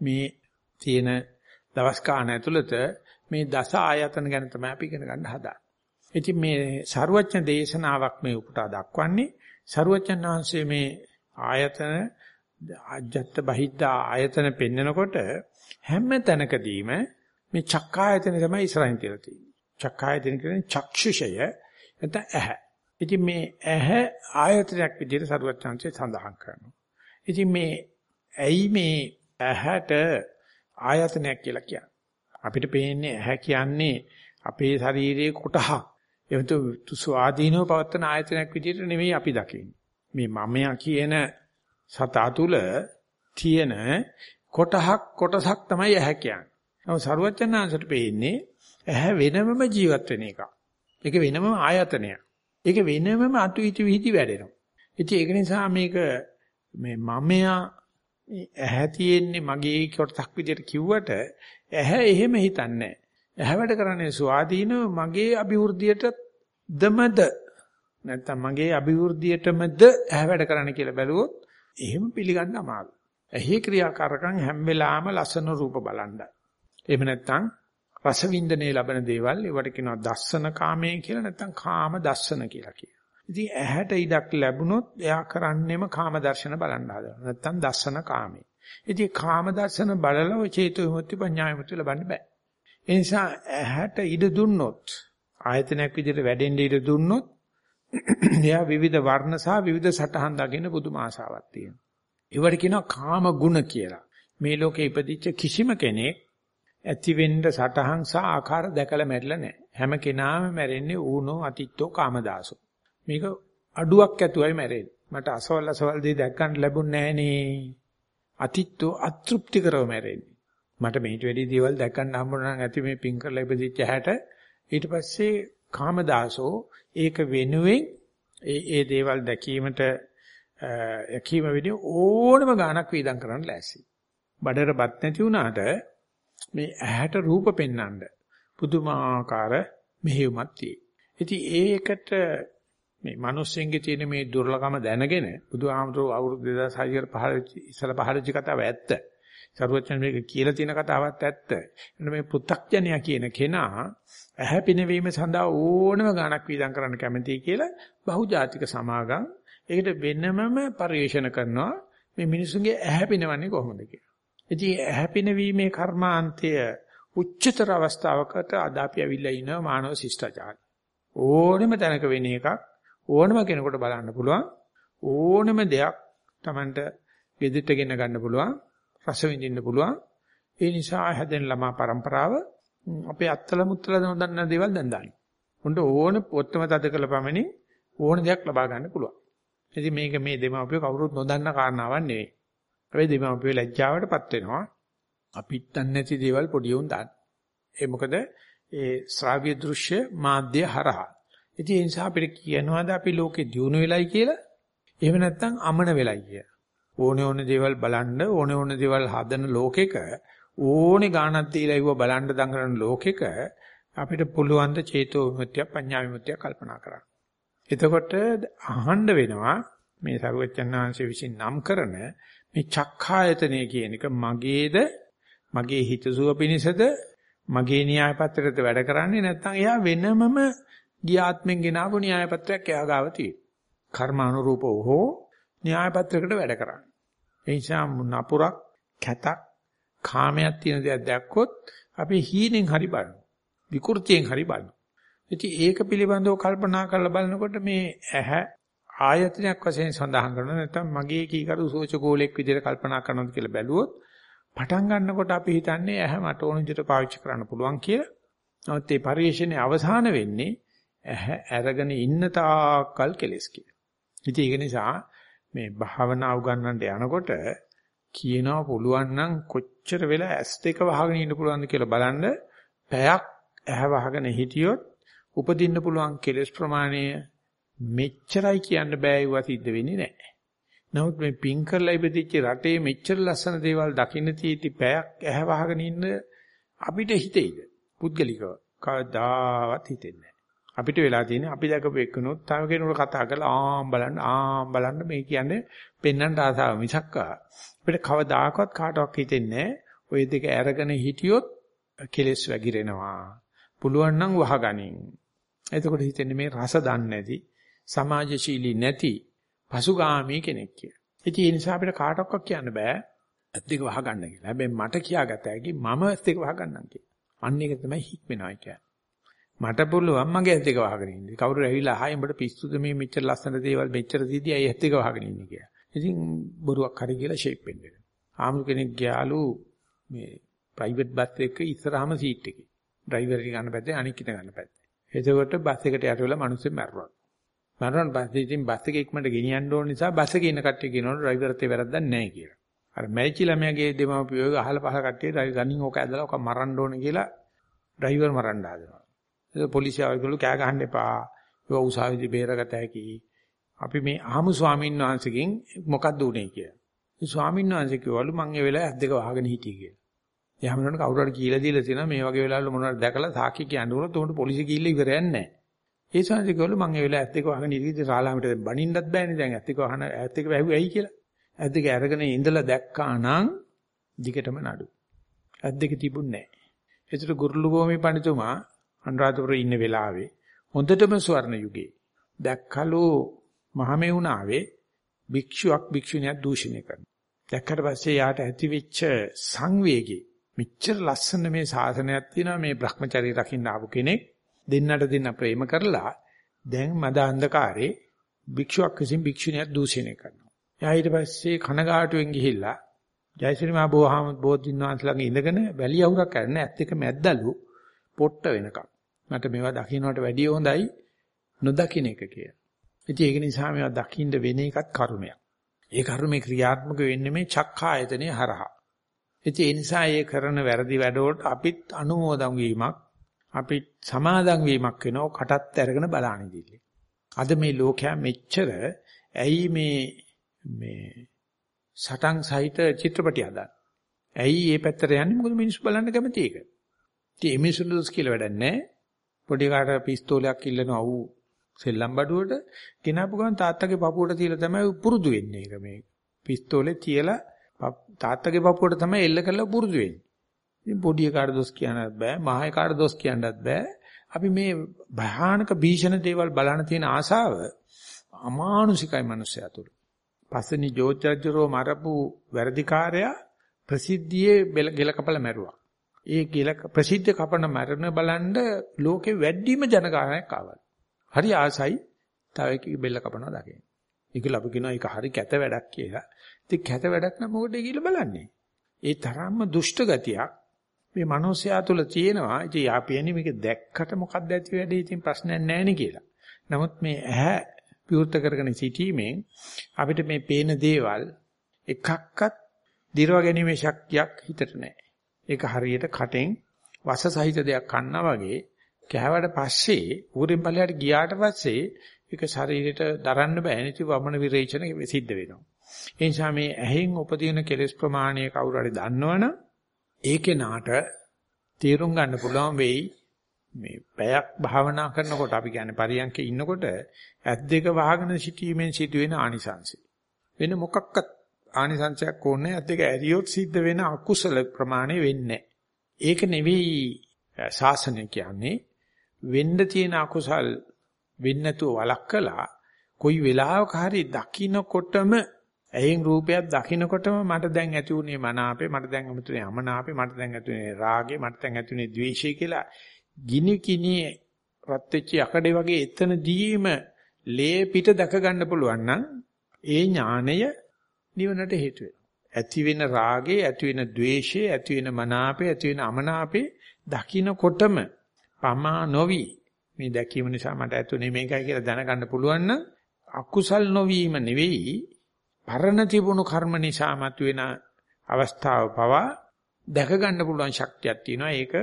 මේ තියෙන දවස් කාණ ඇතුළත මේ දස ආයතන ගැන තමයි අපි ඉගෙන ගන්න හදාන්නේ. ඉතින් මේ ਸਰුවචන දේශනාවක් මේ උපුටා දක්වන්නේ ਸਰුවචන වහන්සේ මේ ආයතන ආජත්ත බහිද්දා ආයතන පෙන්නකොට හැම තැනකදීම මේ චක්කායතන තමයි ඉස්සරහින් තියලා තියෙන්නේ. චක්කායතන කියන්නේ චක්ෂුෂය නැත්නම් ඇහ. ඉතින් මේ ඇහ ආයතනයක් විදිහට ਸਰුවචන වහන්සේ සඳහන් කරනවා. ඉතින් මේ ඇයි මේ ඇහැට ආයතනයක් කියලා කියන්නේ? අපිට පේන්නේ ඇහැ කියන්නේ අපේ ශරීරයේ කොටහක්. එවතු ස්වාධීනව පවත්තන ආයතනයක් විදිහට නෙමෙයි අපි දකින්නේ. මේ මමයා කියන සතා තුල තියෙන කොටහක් කොටසක් තමයි ඇහැ කියන්නේ. නමුත් සරුවචනාංශට පේන්නේ ඇහැ වෙනමම ජීවත් වෙන එකක්. ඒක වෙනමම ආයතනයක්. ඒක වෙනමම අතු ඉති විහිදි වැඩෙනවා. ඉතින් ඒක නිසා මේක මේ මමයා ඇහැ තියෙන්නේ මගේ කොටසක් විදිහට කිව්වට ඇහැ එහෙම හිතන්නේ ඇහැ වැඩ කරන්නේ ස්වාධීනව මගේ අභිවෘද්ධියට දමද නැත්තම් මගේ අභිවෘද්ධියටමද ඇහැ වැඩ කරන්න කියලා බැලුවොත් එහෙම පිළිගන්න අමාරුයි. ඇහි ක්‍රියාකාරකම් හැම වෙලාවෙම ලස්සන රූප බලන්නයි. එහෙම නැත්නම් රස වින්දනයේ ලබන දේවල් ඒවට කියනවා දස්සන කාමයේ කියලා නැත්නම් කාම දස්සන කියලා කියනවා. ඉතින් ඇහැට ඉඩක් ලැබුණොත් එයා කරන්නේම කාම දර්ශන බලන්න හදනවා. නැත්නම් දස්සන කාමයේ. ඉතින් කාම දර්ශන බලලා ඔය චේතු විමුක්ති පඤ්ඤා විමුක්ති ලබන්න බෑ. ඒ නිසා ඇහැට ඉඩ දුන්නොත් ආයතනයක් විදිහට වැඩෙන්න ඉඩ දුන්නොත් එයා විවිධ වර්ණ සහ විවිධ සටහන් දකින්න පුදුම ආසාවක් තියෙනවා. ඒවට කියනවා කාම ගුණ කියලා. මේ ලෝකේ ඉපදිච්ච කිසිම කෙනෙක් ඇති වෙන්න සටහන් සහ ආකාර දැකලා මැරිලා නැහැ. හැම කෙනාම මැරෙන්නේ ඌනෝ අතිත්තෝ කාමදාසෝ. මේක අඩුවක් ඇතුවයි මැරෙන්නේ. මට අසවල් අසවල් දේ දැක් ගන්න ලැබුණ නැහනේ. අතිත්තෝ අතෘප්ති කරව මැරෙන්නේ. මට මේට වැඩි දේවල් දැක් ගන්න හම්බුනා නම් ඇති මේ පින් කරලා ඉපදිච්ච හැට ඊට පස්සේ කාමදාසෝ ඒක වෙනුවෙන් ඒ ඒ දේවල් දැකීමට යකීම වෙදී ඕනම ගාණක් වීදම් කරන්න ලෑස්ති. බඩර බත් නැති වුණාට මේ ඇහැට රූප පෙන්වන්න පුදුමාකාර මෙහෙයුමක් තියෙයි. ඉතින් ඒකට මේ මිනිස්සුන්ගේ තියෙන මේ දුර්ලභම දැනගෙන බුදුහාමුදුරුවෝ අවුරුදු 2600 පහළ ඉස්සලා පහළච්ච කතාව ඇත්ත. සරුවචන මේක කියලා තියෙන කතාවත් ඇත්ත. එන්න මේ පෘ탁ජනයා කියන කෙනා ඇහැ පිනවීම සඳහා ඕනම ගාණක් වීදම් කරන්න කැමතියි කියලා බහුජාතික සමාගම් ඒකට වෙනමම පරිශන කරනවා මේ මිනිසුන්ගේ ඇහැ පිනවන්නේ කොහොමද කියලා. ඉතින් හැපිනවීමේ කර්මාන්තය උච්චතර අවස්ථාවකට අද අපි ඇවිල්ලා ඉනවා මානව ශිෂ්ටාචාරය. ඕනෙම තැනක වෙන එකක් ඕනම කෙනෙකුට බලන්න පුළුවන් ඕනෙම දෙයක් Tamanට ගෙදිට ගෙන ගන්න පුළුවන් රස විඳින්න පුළුවන් ඒ නිසා හැදෙන ළමා પરම්පරාව අපේ අත්තල මුත්තල නොදන්න දේවල් දැන් දාන්නේ. උන්ට ඕන පොත්තම තද කළ පමණින් ඕන දෙයක් ලබා ගන්න පුළුවන්. ඉතින් මේක මේ දෙමාපිය කවුරුත් නොදන්න කාරණාවක් නෙවෙයි. හැබැයි දෙමාපියෝ ලැජ්ජාවටපත් වෙනවා. අපිත් දන්නේ නැති දේවල් පොඩි උන් දාන්න. ඒ මොකද ඒ ශ්‍රාව්‍ය දෘශ්‍ය මාධ්‍ය හරහා. ඉතින් ඒ නිසා අපිට කියනවාද අපි ලෝකේ දියුණු වෙලයි කියලා? එහෙම නැත්නම් අමන වෙලයි කියලා. ඕනේ ඕනේ දේවල් බලන්න ඕනේ ඕනේ දේවල් හදන ලෝකෙක ඕනේ ගානක් දීලා ඉව බලන්න දඟලන ලෝකෙක අපිට පුළුවන් ද චේතෝ විමුක්තිය පඤ්ඤා විමුක්තිය කල්පනා කරන්න. එතකොට අහන්න වෙනවා මේ සරුවචනාංශය විසින් නම් කරන මේ චක්ඛායතනය කියන එක මගේද මගේ හිතසුව පිණිසද මගේ න්‍යාය පත්‍රයට වැඩ කරන්නේ නැත්නම් එයා වෙනමම ගියාත්මෙන් ගෙනාවු න්‍යාය පත්‍රයක් එයා ගාව තියෙනවා. කර්මානුරූපව හෝ න්‍යාය පත්‍රයකට වැඩ කරන්නේ. ඒ නිසා නපුරක් කැතක් කාමයක් තියෙන දෙයක් දැක්කොත් අපි හීනෙන් හරි බලනවා. විකෘතියෙන් හරි බලනවා. ඉතින් ඒක පිළිබඳව කල්පනා කරලා බලනකොට මේ ඇහැ ආයතනයක් වශයෙන් සඳහන් කරනවා නැත්නම් මගේ කීකරු සෝචකෝලෙක් විදිහට කල්පනා කරනවාද කියලා බැලුවොත් පටන් ගන්නකොට අපි හිතන්නේ ඇහැ මට ඕන විදිහට පාවිච්චි කරන්න පුළුවන් කියලා. නමුත් මේ පරිශ්‍රණයේ අවසාන වෙන්නේ ඇහැ අරගෙන ඉන්න තාක්කල් කෙලස් කියලා. ඉතින් ඒක නිසා මේ භාවනා උගන්වන්න යනකොට කියනවා පුළුවන් නම් කොච්චර වෙලා ඇස් දෙක වහගෙන ඉන්න පුළුවන්ද කියලා බලන්න පැයක් ඇහැ වහගෙන හිටියොත් උපදින්න පුළුවන් කෙලස් ප්‍රමාණය මෙච්චරයි කියන්න බෑ ඒවා සිද්ධ වෙන්නේ නැහැ. නමුත් මේ පින් කරලා ඉපදිච්ච රටේ මෙච්චර ලස්සන දේවල් දකින්න තීටි පැයක් ඇහැ වහගෙන ඉන්න අපිට හිතෙයිද? පුද්ගලිකව කවදාවත් හිතෙන්නේ අපිට වෙලා තියෙන්නේ අපි දැකපු එක්කනොත් තව කෙනෙකුට කතා කරලා ආම් බලන්න ආම් බලන්න මේ කියන්නේ පෙන්වන්න ආසාව මිසක් අපිට කවදාකවත් කාටවත් හිතෙන්නේ ඔය දෙක අරගෙන හිටියොත් කෙලස් වැగిරෙනවා පුළුවන් නම් වහගනින් එතකොට හිතෙන්නේ මේ රස දන්නේ නැති සමාජශීලී නැති පසුගාමී කෙනෙක් කියලා. ඉතින් ඒ නිසා අපිට කාටවත් කියන්න බෑ ඇත් දෙක වහගන්න කියලා. හැබැයි මට කියාගත හැකි මම ඇත් දෙක වහගන්නම් කියලා. අන්න ඒක තමයි හික්මනවා කියන්නේ. මට පුළුවන් මගේ ඇස් දෙක වහගෙන ඉන්න. කවුරු ඇවිල්ලා ආයෙ උඹට පිස්සුද මේ මෙච්චර ලස්සන දේවල් මෙච්චර දීදී ඇයි ඇස් දෙක වහගෙන ඉන්නේ කියලා. ඉතින් බොරුවක් හරි කියලා ෂේප් වෙන්න. ආමුරු කෙනෙක් ගියාලු මේ ප්‍රයිවට් බස් එක ඉස්සරහම සීට් එකේ. ඩ්‍රයිවර් එක ගන්න පැත්තේ අනික් ඉත ගන්න පැත්තේ. එතකොට බස් එකට යට වෙලා මිනිස්සු මැරුණා. මැරුණාට පස්සේ ඉතින් බස් එක ඉක්මනට ගෙනියන්න ඕන නිසා බස් එකේ ඉන්න කට්ටිය කියනවලු ඩ්‍රයිවර්ත් ඒ වැරද්දක් නැහැ කියලා. අර මැරිච්ච ළමයාගේ දෙමව්පියෝ අහල පහල කට්ටිය ගනින් ඕක ඇදලා ඕක මරන්න ඕන කියලා ඩ්‍රයිවර් මරන්න හදනවා. ඒක පොලිසිය ආවිගලු කෑ ගහන්න එපා. ඒක උසාවිදි බේරගත හැකි. අපි මේ ආමු ස්වාමීන් වහන්සේගෙන් මොකද්ද උනේ කියලා. ඒ ස්වාමීන් වහන්සේ කිව්වලු මං ඒ වෙලාවේ ඇස් දෙක වහගෙන හිටියේ කියලා. එයාම නෝන කවුරු හරි කියලා දීලා තියෙනවා මේ වගේ වෙලාවල මොනවද දැකලා සාක්ෂි කියන්න උනොත් උන්ට පොලිසිය ගිහිල්ලා ඉවරයක් නැහැ. ඒ ස්වාමීන් කිව්වලු මං ඒ වෙලාවේ ඇස් දෙක වහගෙන ඉඳිද්දි ශාලාවට බණින්නත් බෑනේ දැන් ඇස් දෙක වහන ඇස් දෙක වැහුවේ ඇයි කියලා. ඇස් දෙක අරගෙන ඉඳලා දැක්කා නම් දිගටම නඩු. ඇස් දෙක තිබුණේ නැහැ. ඒතර ගුරුළු ගෝමි පඬිතුමා අනුරාධපුරේ ඉන්න වෙලාවේ හොඳටම ස්වර්ණ යුගයේ දැක්කලු මහමෙවුනාවේ භික්ෂුවක් භික්ෂුණියක් දූෂණය කරනවා. දැක්කට පස්සේ යාට ඇති වෙච්ච සංවේගී මෙච්චර ලස්සන මේ ශාසනයක් තියෙනවා මේ Brahmacharya රකින්න ආපු කෙනෙක් දෙන්නට දෙන්න ප්‍රේම කරලා දැන් මද අන්ධකාරේ භික්ෂුවක් විසින් භික්ෂුණියක් දූෂණය කරනවා. එයා ඊට පස්සේ කනගාටුවෙන් ගිහිල්ලා ජයශ්‍රී මහ බෝහාම බෝධින් වහන්සේ ළඟ ඉඳගෙන වැලිය අවුරක් කරන ඇත්ත එක මැද්දලු පොට්ට වෙනකම්. මට මේවා දකින්නට වැඩිය හොඳයි නොදකින්න එක කියලා. ඉතින් ඒක නිසා මේවා දකින්න වෙන එකත් කර්මයක්. ඒ කර්මේ ක්‍රියාත්මක වෙන්නේ මේ චක්ඛායතනේ හරහා. ඉතින් ඒ නිසා ඒ කරන වැරදි වැඩවලට අපිත් අනුමෝදන් වීමක් අපි සමාදන් වීමක් වෙනවා කටත් අරගෙන බලන්න ඉදිරියේ. අද මේ ලෝකයා මෙච්චර ඇයි මේ මේ සටන් සහිත චිත්‍රපටි හදන්නේ? ඇයි මේ පැත්තට යන්නේ? මොකද මිනිස්සු බලන්න කැමති ඒක. ඉතින් මේ මිනිස්සුන්ට දොස් කියලා වැඩක් නැහැ. පොඩි කාට පිස්තෝලයක් ඉල්ලනවා ඌ සෙල්ලම් බඩුවට ගෙනාපු ගමන් තාත්තගේ පපුවට තියලා තමයි පුරුදු වෙන්නේ ඒක මේ. පිස්තෝලේ තියලා තාත්තගේ පපුවට තමයි එල්ල කරලා පුරුදු වෙන්නේ. ඉතින් පොඩි කාට දොස් කියන්නත් බෑ, මහා කාට දොස් කියන්නත් බෑ. අපි මේ භයානක භීෂණ දේවල් බලන්න තියෙන ආසාව අමානුෂිකයි මිනිස්සයා තුළ. පස්සනි ජෝත්‍යජරෝ මරපු වැඩිකාරයා ප්‍රසිද්ධියේ ගෙල කපල මැරුවා. ඒ ගෙල ප්‍රසිද්ධ කපන මරණ බලන්න ලෝකේ වැඩිම ජනගහනයක් ආවා. හරි ආසයි තව එකක බෙල්ල කපනවා දකින්න. ඒකල අපි කියනවා ඒක හරි කැත වැඩක් කියලා. ඉතින් කැත වැඩක් නම් මොකටද කියලා බලන්නේ. ඒ තරම්ම දුෂ්ට ගතියක් මේ මිනිස්යා තුළ තියෙනවා. ඉතින් යාපියන්නේ මේක දැක්කට මොකක්ද ඇති වෙන්නේ? ඉතින් ප්‍රශ්නයක් නැහැ නේ කියලා. නමුත් මේ ඇහැ විවෘත කරගෙන සිටීමෙන් අපිට මේ පේන දේවල් එකක්වත් දිරව ගැනීමේ ශක්තියක් හිතට නැහැ. ඒක හරියට කටෙන් වස සහිත දෙයක් කන්නා වගේ කෑවට පස්සේ ඌරෙන් ඵලයට ගියාට පස්සේ ඒක ශරීරයට දරන්න බෑ නැති වමන විරේචන සිද්ධ වෙනවා. ඒ නිසා මේ ඇහෙන් උපදින කෙලෙස් ප්‍රමාණය කවුරු හරි දන්නවනම් ඒකේ නාට තීරුම් ගන්න පුළුවන් වෙයි මේ පැයක් භාවනා කරනකොට අපි කියන්නේ පරියන්කේ ඉන්නකොට ඇස් දෙක වහගෙන සිටීමෙන් සිදුවෙන ආනිසංසය. වෙන මොකක්වත් ආනිසංසයක් ඕනේ ඇස් දෙක ඇරියොත් සිද්ධ වෙන අකුසල ප්‍රමාණය වෙන්නේ ඒක නෙවෙයි ශාසනය කියන්නේ. වෙන්න තියෙන අකුසල් වෙන්න නැතුව වළක්කලා කොයි වෙලාවක හරි දකින්නකොටම ඇහෙන් රූපයක් දකින්නකොටම මට දැන් ඇති උනේ මනාපේ මට දැන් ඇතුනේ අමනාපේ මට දැන් ඇතුනේ රාගේ මට දැන් ඇතුනේ ද්වේෂය කියලා ගිනි කිනි රත් වෙච්ච යකඩේ වගේ එතනදීම ලේ පිට දැක ගන්න පුළුවන් නම් ඒ ඥාණය නිවනට හේතු ඇති වෙන රාගේ, ඇති වෙන ද්වේෂේ, ඇති වෙන මනාපේ, ඇති වෙන අමනාපේ දකින්නකොටම පමා නොවි. මේ දැකීම නිසා මට ඇතුනේ මේකයි කියලා දැනගන්න පුළුවන් නම් අකුසල් නොවීම නෙවෙයි පරණ තිබුණු කර්ම නිසා මතුවෙන අවස්ථාව පවා දැක ගන්න පුළුවන් ශක්තියක් තියෙනවා. ඒක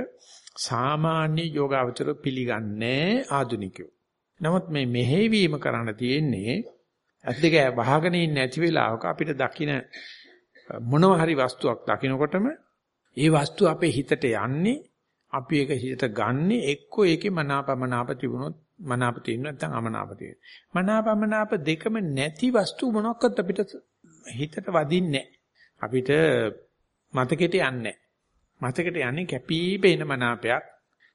සාමාන්‍ය යෝගාවචර පිළිගන්නේ ආධුනිකයෝ. නමුත් මේ මෙහෙවීම කරන්න තියෙන්නේ ඇස් දෙක වහගෙන ඉන්නේ නැති වෙලාවක අපිට දකින මොනවා හරි වස්තුවක් දකිනකොටම ඒ වස්තුව අපේ හිතට යන්නේ අපි ඒක හිතට ගන්නෙ එක්කෝ ඒකේ මනාපමනාප තිබුණොත් මනාප තියෙන නැත්නම් අමනාප තියෙන. මනාපමනාප දෙකම නැති වස්තු මොනක්වත් අපිට හිතට වදින්නේ අපිට මතකෙට යන්නේ මතකෙට යන්නේ කැපිපේන මනාපයක්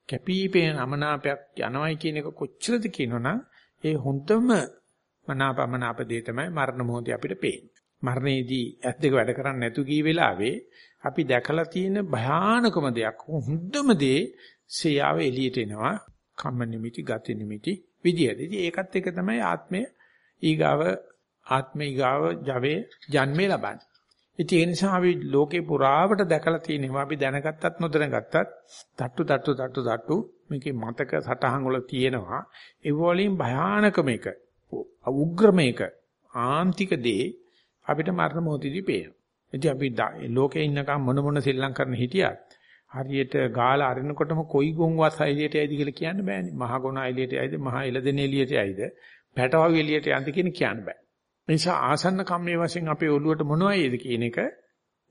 කැපිපේන අමනාපයක් යනවයි කියන එක කොච්චරද කියනවනම් ඒ හොඳම මනාපමනාප දේ තමයි මරණ මොහොතේ අපිට පේන්නේ. මරණයේදී ඇස් දෙක වැඩ කරන්නේ නැතු කී වෙලාවේ අපි දැකලා තියෙන භයානකම දෙයක් හොඳම දේ සියාව එළියට එනවා. කම්ම නිමිති, ගති නිමිති විදියට. ඉතින් ඒකත් එක තමයි ආත්මය ඊගාව ආත්මය ඊගාව ජවේ ජන්මේ ලබන්නේ. ඉතින් ඒ නිසා අපි ලෝකේ පුරාවට දැකලා තියෙනවා අපි දැනගත්තත් නොදැනගත්තත් තට්ටු තට්ටු තට්ටු තට්ටු මේකේ මතක සටහන් වල තියෙනවා ඒ වලින් භයානකම එක උග්‍රම එක ආන්තික දේ අපිට මරණ මොහොතදී පේනවා. ඉතින් අපි ලෝකේ ඉන්නකම් මොන මොන සෙල්ලම් කරන හිටියත් හරියට ගාලා අරිනකොටම කොයි ගොන්වත් එළියට යයිද කියලා කියන්න බෑනේ. මහ ගොන එළියට යයිද, මහ එළදෙන එළියට යයිද, පැටවගේ එළියට යයිද කියන කියන්න බෑ. ඒ නිසා ආසන්න කම්මේ වශයෙන් අපේ ඔළුවට මොනවයිද කියන එක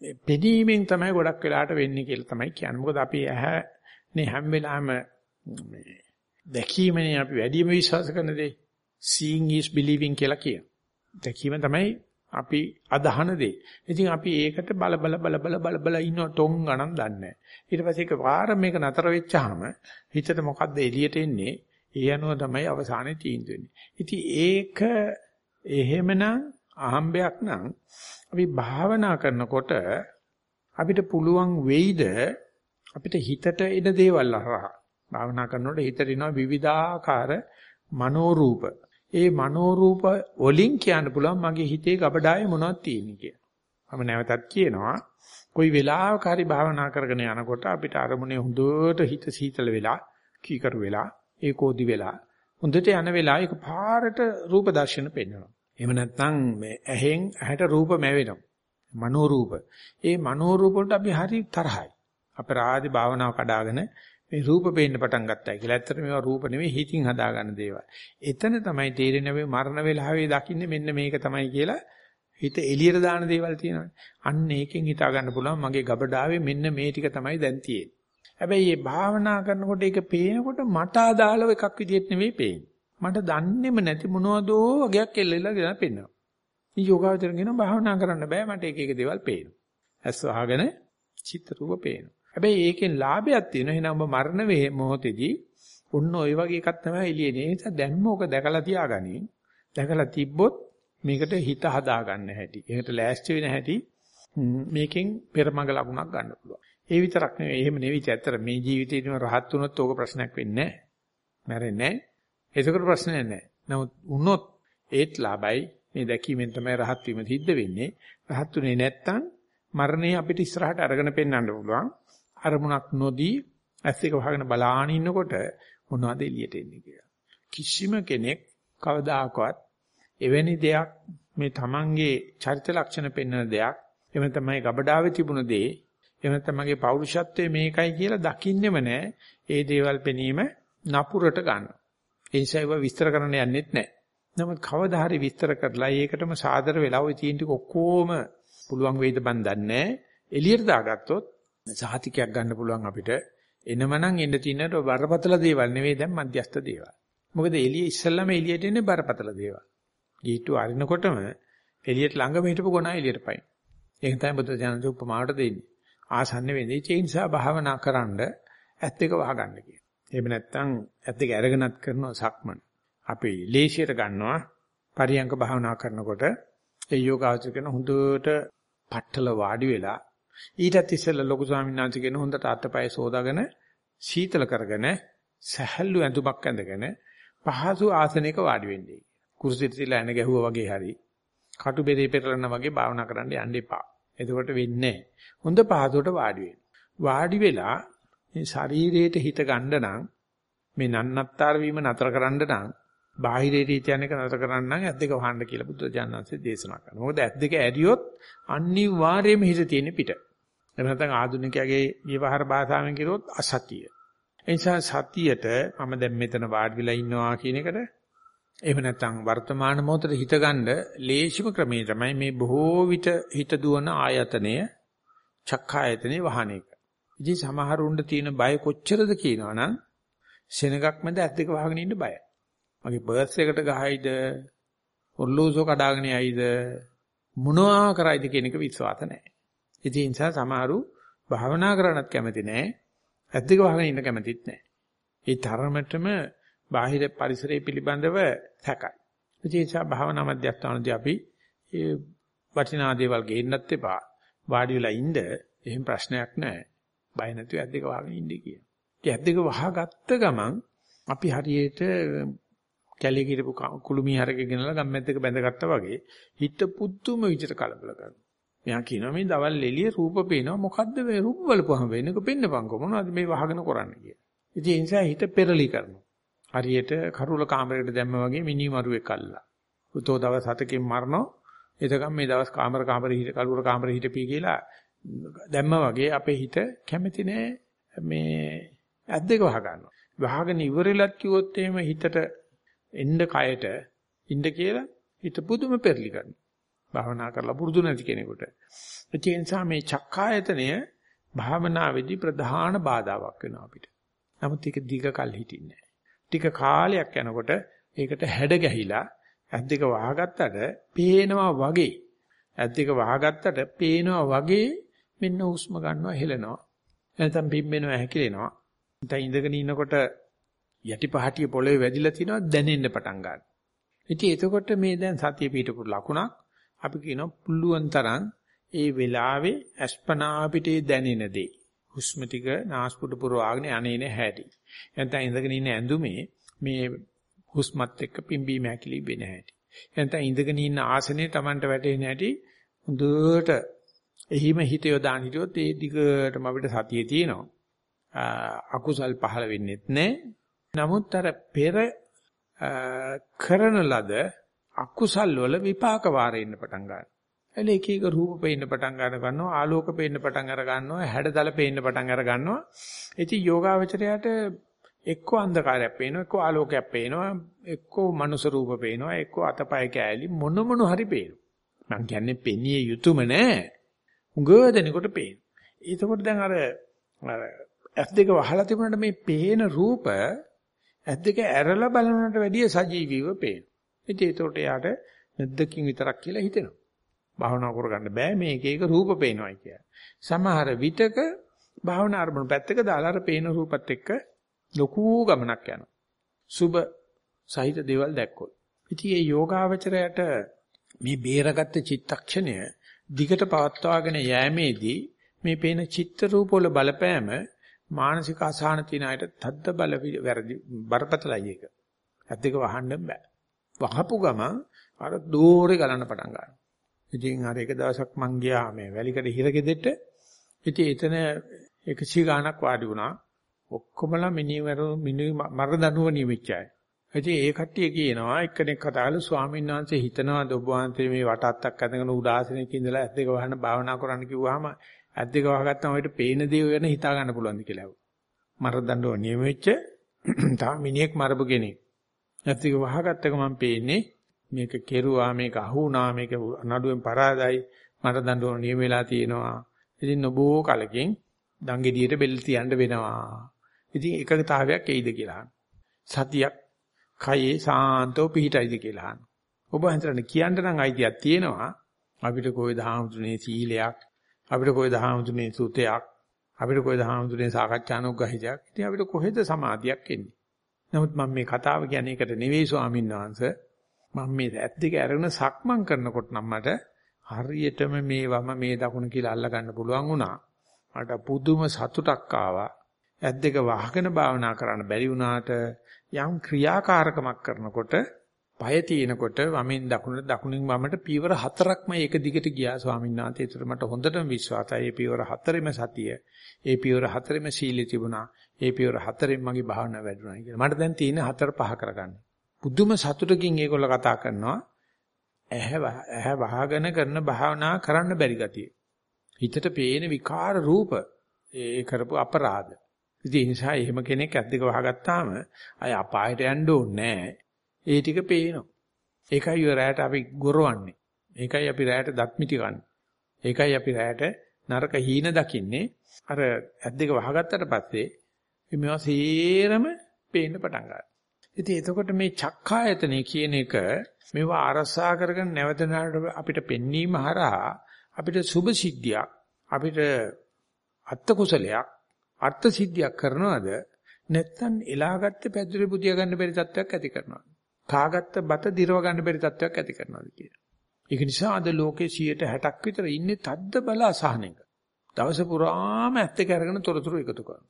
මේ පෙනීමෙන් තමයි ගොඩක් වෙලාට වෙන්නේ කියලා තමයි කියන්නේ. මොකද අපි ඇහැනේ හැම වෙලාවෙම මේ දැකීමනේ අපි වැඩිම විශ්වාස කරන දේ. Seeing is believing කියලා කියන. දැකීම තමයි අපි අදහන දේ. ඉතින් අපි ඒකට බල බල බල බල බල බල ඉන්න ටොං ගණන් දන්නේ ඊට පස්සේ ඒක වාර මේක නතර වෙච්චාම හිතට මොකද්ද එළියට එන්නේ? ඒ අනුව තමයි අවසානයේ තීන්දුව වෙන්නේ. ඉතින් ඒක එහෙමනම් අහම්බයක් නම් අපි භාවනා කරනකොට අපිට පුළුවන් වෙයිද අපිට හිතට එන දේවල් අරහා භාවනා කරනකොට හිතට එනවා විවිධාකාර මනෝරූප ඒ මනෝරූප වලින් කියන්න පුළුවන් මගේ හිතේ ගබඩාවේ මොනවද තියෙන්නේ කියලා. මම නැවතත් කියනවා કોઈ වෙලාවක හරි භාවනා කරගෙන යනකොට අපිට අරමුණේ හොඳට හිත සීතල වෙලා කීකරු වෙලා ඒකෝදි වෙලා හොඳට යන වෙලාව එක පාරට රූප දර්ශන පෙන්වනවා. එහෙම නැත්නම් මේ ඇහෙන් ඇහැට රූප මැවෙනවා. මනෝ රූප. ඒ මනෝ රූප වලට අපි හරි තරහයි. අපරාධි භාවනාව කඩාගෙන මේ රූප පේන්න පටන් ගත්තා කියලා. ඇත්තට මේවා රූප නෙවෙයි හිතින් හදාගන්න දේවල්. එතන තමයි තේරෙන්නේ මේ මරණ වෙලාවේ දකින්නේ මෙන්න මේක තමයි කියලා හිත එළියට දාන දේවල් තියෙනවානේ. අන්න ඒකෙන් හිතා ගන්න පුළුවන් මගේ ගබඩාවේ මෙන්න මේ ටික තමයි දැන් තියෙන්නේ. හැබැයි මේ භාවනා කරනකොට ඒක පේනකොට මට අදාළව එකක් විදිහට නෙවෙයි පේන්නේ. මට දන්නේම නැති මොනවදෝ වගේක් එල්ලෙලා ගෙන පෙන්නවා. මේ යෝගාවචර කියන භාවනා කරන්න බෑ මට එක එක දේවල් පේනවා. ඇස් වහගෙන චිත්‍ර රූප පේනවා. හැබැයි ඒකෙන් ලාභයක් තියෙනවා. එහෙනම් ඔබ මරණ වේ මොහොතේදී ඔන්න ඔය වගේ එකක් තමයි එළියේ. ඒ නිසා දැන්ම ඕක දැකලා තියාගනින්. දැකලා තිබ්බොත් මේකට හිත හදාගන්න හැටි. ඒකට ලෑස්ති වෙන හැටි මේකෙන් පෙරමඟ ලකුණක් ගන්න පුළුවන්. ඒ විතරක් නෙවෙයි. එහෙම නෙවෙයි. ඇත්තට මේ ජීවිතේදීම රහත් වුණොත් ඕක ප්‍රශ්නයක් වෙන්නේ නැහැ. මැරෙන්නේ නැහැ. ඒකට ප්‍රශ්නයක් නැහැ. නමුත් වුණොත් ඒත් ලාභයි. මේ දැකීමෙන් තමයි රහත් වීම සිද්ධ වෙන්නේ. රහත් උනේ නැත්තම් මරණය අපිට ඉස්සරහට අරගෙන පෙන්වන්න පුළුවන්. අරමුණක් නොදී ඇස් එක වහගෙන බලාගෙන ඉන්නකොට මොනවද එළියට එන්නේ කියලා. කිසිම කෙනෙක් කවදාකවත් එවැනි දෙයක් මේ තමන්ගේ චරිත ලක්ෂණ පෙන්වන දෙයක් එහෙම තමයි ගබඩාවේ තිබුණ දේ එහෙම තමන්ගේ පෞරුෂත්වයේ මේකයි කියලා දකින්නෙම නැහැ. ඒ දේවල් පෙනීම නපුරට ගන්න. ඒ නිසා ඒවා විස්තර කරන්න යන්නෙත් නැහැ. නමුත් කවදා හරි විස්තර කරලා ඒකටම සාදර වෙලා ওই තියෙන ටික ඔක්කොම පුළුවන් වෙයිද බන් දන්නේ එළියට දාගත්තොත් සහතිකයක් ගන්න පුළුවන් අපිට එනමනම් එන්න තියෙන බරපතල දේවල් නෙවෙයි දැන් මධ්‍යස්ථ දේවල්. මොකද එළිය ඉස්සල්ලාම එළියට එන්නේ බරපතල දේවල්. ගීට්ටු අරිනකොටම එළියට ළඟම හිටපු ගොනා එළියට පයින්. ඒක තමයි බුදු දහම උපමාවට දෙන්නේ. ආසන්න වෙන්නේ. ඒ නිසා භාවනා කරන්ඩ ඇත් දෙක වහගන්න කියන. එහෙම නැත්නම් ඇත් දෙක අරගෙනත් කරනවා සක්මන්. අපි ලේසියට ගන්නවා පරියංග භාවනා කරනකොට ඒ යෝගාචර කරන හොඳට පట్టල වාඩි වෙලා ඊටත් ඉස්සෙල්ලා ලොකු ස්වාමීන් වහන්සේ කියන හොඳට අතපය සෝදාගෙන සීතල කරගෙන සැහැල්ලු ඇඳුමක් ඇඳගෙන පහසු ආසනයක වාඩි වෙන්නේ. කුරුසියට තියලා එන ගැහුවා වගේ හරි කටු බෙරේ පෙරලන වගේ භාවනා කරන්න යන්න එපා. එතකොට වෙන්නේ හොඳ පහසුවට වාඩි වෙන්න. වාඩි වෙලා මේ ශරීරයට හිත ගන්න නම් මේ නන්නත්තර වීම නතර කරන්න නම් බාහිරේ රීතියන් එක නතර කරන්න නම් ඇස් දෙක වහන්න කියලා බුදුරජාණන්සේ දේශනා කරනවා. මොකද ඇස් දෙක ඇරියොත් අනිවාර්යයෙන්ම හිත තියෙන පිට. එහෙම නැත්නම් ආධුනිකයාගේ විවහාර භාෂාවෙන් කිරුවොත් අසතිය. ඒ නිසා සතියට මම දැන් මෙතන වාඩි වෙලා ඉන්නවා කියන එකට එහෙම නැත්නම් වර්තමාන මොහොතේ හිතගන්න ලේසිම ක්‍රමය තමයි මේ බොහෝ විට හිත දුවන ආයතනය චක්ඛායතනේ වහන එක. ඉතින් සමහරුන්ට තියෙන බය කොච්චරද කියනවනම් සෙනගක් මැද ඇස් දෙක වහගෙන ඉන්න බයයි. මගේ බර්ස් එකට ගහයිද ඔර්ලෝසෝ කඩාගෙන යයිද මොනවා කරයිද කියන එක විශ්වාස නැහැ. ඉතින් ඒ නිසා සමහරු භාවනා කරන්නත් කැමති නැහැ. ඇස් දෙක වහගෙන ඉන්න කැමතිත් නැහැ. ඒ තරමටම බාහිර පරිසරය පිළිබඳව සැකයි. ඒ නිසා භාවනා මධ්‍යස්ථානදී අපි ඒ වටිනා දේවල් ගේන්නත් එපා. වාඩි වෙලා ඉන්න එහෙම ප්‍රශ්නයක් නැහැ. බය නැතුව ඇස් දෙක වහගෙන ඉන්න කියන. ඒ ඇස් දෙක වහගත්ත ගමන් අපි හරියට කැලේ ගිරපු කුළුමී හරකේ ගෙනලා ගම්මැද්දක බැඳගත්තා වගේ හිත පුදුම විදිහට කලබල කරනවා. මෙයා කියනවා මේ දවල් එළිය රූප පේනවා මොකද්ද මේ රූප බලපුවම වෙන්නක පෙන්නපන්කො මොනවද මේ වහගෙන කරන්නේ කියලා. ඉතින් ඒ නිසා හිත පෙරලි කරනවා. හරියට කරුල කාමරයකට දැම්ම වගේ මිනි මරුවෙක් අල්ලලා. උතෝ දවස් හතකින් මරනවා. එතකම් මේ දවස් කාමර කාමරේ හිට කරුල කාමරේ හිටපී කියලා දැම්ම වගේ අපේ හිත කැමති නෑ මේ ඇද්දක වහ ගන්නවා. වහගෙන ඉවරෙලත් කිව්වොත් එහෙම හිතට එන්න කයට ඉන්න කියලා හිත පුදුම පෙරලි ගන්නවා. භාවනා කරලා පුරුදු නැති කෙනෙකුට. ඒ නිසා මේ චක්කායතනය භාවනාවේදී ප්‍රධාන බාධාවක් වෙනවා අපිට. නමුත් ඒක දීඝ කල් හිටින්නේ නැහැ. ටික කාලයක් යනකොට ඒකට හැඩ ගැහිලා ඇස් දෙක වහගත්තට පේනවා වගේ ඇස් දෙක වහගත්තට පේනවා වගේ මෙන්න හුස්ම ගන්නවා හෙලනවා. නැත්නම් පිම්බෙනවා හැකිලෙනවා. නැත්නම් ඉඳගෙන ඉන්නකොට යටිපහටිය පොළවේ වැදිලා තිනවා දැනෙන්න පටන් ගන්නවා. ඉතින් එතකොට මේ දැන් සතිය පිටපු ලකුණක් අපි කියනවා පුළුවන් තරම් ඒ වෙලාවේ අස්පනා පිටේ දැනෙන දේ. හුස්ම ටික නාස්පුඩු පුරවාගෙන අනේන හැටි. නැත්නම් ඉඳගෙන ඉන්න ඇඳුමේ මේ හුස්මත් එක්ක පිම්බීම හැකිලි වෙන හැටි. නැත්නම් ඉඳගෙන ඉන්න ආසනේ Tamanට වැටෙන හැටි හොඳට එහිම හිත යොදාන හිටියොත් ඒ දිගටම අපිට සතියේ තියෙනවා. අකුසල් පහළ වෙන්නේත් නැහැ. නමුත් අර පෙර කරන ලද අකුසල් වල විපාක වාරෙන්න පටන් ගන්නවා. එල එක එක රූප පේන්න පටන් ගන්න ගන්නවා ආලෝක පේන්න පටන් අර ගන්නවා හැඩතල පේන්න පටන් අර ගන්නවා. ඉතින් යෝගාවචරයට එක්ක අන්ධකාරයක් පේනවා එක්ක ආලෝකයක් පේනවා එක්ක මනුෂ රූප පේනවා එක්ක අතපය කෑලි මොන මොන හරි පේනවා. මං කියන්නේ පෙනිය යුතුයම නෑ. උඟ දෙනකොට පේන. ඒකකොට දැන් අර අර ඇස් දෙක වහලා තිබුණාට මේ පේන රූප ඇස් දෙක ඇරලා බලනකට වැඩිය සජීවීව පේනවා. ඉතින් ඒකට යාට නැද්දකින් විතරක් කියලා හිතෙනවා. භාවනා කරගන්න බෑ මේක එක රූප පේනවායි කියලා. සමහර විටක භාවනා අරමුණු පැත්තක දාලා අර පේන රූපත් එක්ක ලොකු ගමනක් යනවා. සුබ සහිත දේවල් දැක්කොත්. ඉතින් මේ යෝගාවචරයට මේ බේරගත්ත චිත්තක්ෂණය දිගට පවත්වාගෙන යෑමේදී මේ පේන චිත්ත රූප වල බලපෑම මානසික අසහන තියෙන අයට තද්ද බල වැරදි බරපතලයි ඒක. ඇත්තක වහන්න බෑ. වහපු ගමන් අර දෝරේ ගලන්න පටන් ගන්නවා. ඉතින් අර එක දවසක් මං ගියා මේ වැලිකඩ හිරගෙදෙට්ට. ඉතින් එතන 100 ගාණක් වාඩි වුණා. ඔක්කොමලා මිනිවරු මිනි මර දනුව නිවිච්චයි. ඉතින් ඒ කට්ටිය කියනවා එක්කෙනෙක් කතාවල ස්වාමීන් වහන්සේ හිතනවාද ඔබ වහන්සේ මේ වටත්තක් අතගෙන උදාසනෙක ඉඳලා ඇස් දෙක වහන භාවනා කරන්න කිව්වහම ඇස් දෙක වහගත්තම ඔයිට පේන දේ ගැන හිතා ගන්න පුළුවන්ද කියලා. මර දඬුව නියමෙච්ච තා මිනිහෙක් මරපු කෙනෙක්. ඇස් දෙක වහගත්තක මම පේන්නේ මේක කෙරුවා මේක අහුණා මේක නඩුවෙන් පරාදයි මර දඬුව නියම වෙලා තියෙනවා. ඉතින් නොබෝ කලකින් දංගෙඩියට බෙල්ල තියන්න වෙනවා. ඉතින් එකකතාවයක් එයිද කියලා. සතියක් කයේ සාන්තව පිහිටයිද කියලා අහනවා. ඔබ හිතන්නේ කියන්න නම් අයිතියක් තියෙනවා. අපිට කොයි දහම්තුනේ සීලයක් අපිට කොයි දහම්තුනේ සුතයක් අපිට කොහෙද හාමුදුරනේ සාකච්ඡානුග්‍රහිතයක්. ඉතින් අපිට කොහෙද සමාධියක් එන්නේ? නමුත් මම මේ කතාව කියන්නේ ඒකට නෙවෙයි ස්වාමීන් වහන්සේ. මම මේ ඇත් දෙක අරගෙන සක්මන් කරනකොට නම් මට හරියටම මේ වම මේ දකුණ කියලා අල්ල ගන්න පුළුවන් වුණා. මට පුදුම සතුටක් ආවා. ඇත් දෙක වහගෙන භාවනා කරන්න බැරි වුණාට යම් ක්‍රියාකාරකමක් කරනකොට පය තියෙනකොට වමෙන් දකුණට දකුණින් වමට පීවර හතරක්ම ඒක දිගට ගියා ස්වාමීන් වහන්සේ. ඒතර මට හොඳටම විශ්වාසයි. මේ පීවර හතරෙම සතිය. ඒ පීවර හතරෙම සීලෙ තිබුණා. ඒ පීවර හතරෙන් මගේ භාවනාව වැඩුණා කියලා. මට දැන් තියෙන හතර පහ කරගන්න. පුදුම සතුටකින් ඒගොල්ලෝ කතා කරනවා. ඇහැ ඇහැ වහගෙන කරන භාවනා කරන්න බැරි ගතිය. හිතට පේන විකාර රූප ඒ කරපු අපරාධ. ඉතින් ඒ නිසා එහෙම කෙනෙක් ඇද්දක වහගත්තාම අය අපායට යන්න ඕනේ නැහැ. ඒ ටික පේනවා. ඒකයි ඔය රැයට අපි ගොරවන්නේ. ඒකයි අපි රැයට දත් මිටි ගන්න. ඒකයි අපි රැයට නරක හීන දකින්නේ. අර ඇද්දක වහගත්තට පස්සේ මේවා සේරම පේන්න පටන් ගන්නවා. ඉතින් එතකොට මේ චක්කායතනෙ කියන එක මේවා අරසා කරගෙන නැවත අපිට පෙන්වීම හරහා අපිට සුභ සිද්ධියක් අපිට අත්ත කුසලයක් අර්ථ සිද්ධියක් කරනවද නැත්නම් එලාගත්තේ පැදුරේ පුදිය ගන්න බැරි තත්ත්වයක් ඇති කරනවද කාගත්ත බත දිරව ගන්න බැරි තත්ත්වයක් ඇති කරනවාද කියලා. ඒක නිසා අද ලෝකේ 60ක් විතර ඉන්නේ තද්ද බල අසහනෙක. දවස පුරාම ඇත්ත දෙක අරගෙන තොරතුරු එකතු කරනවා.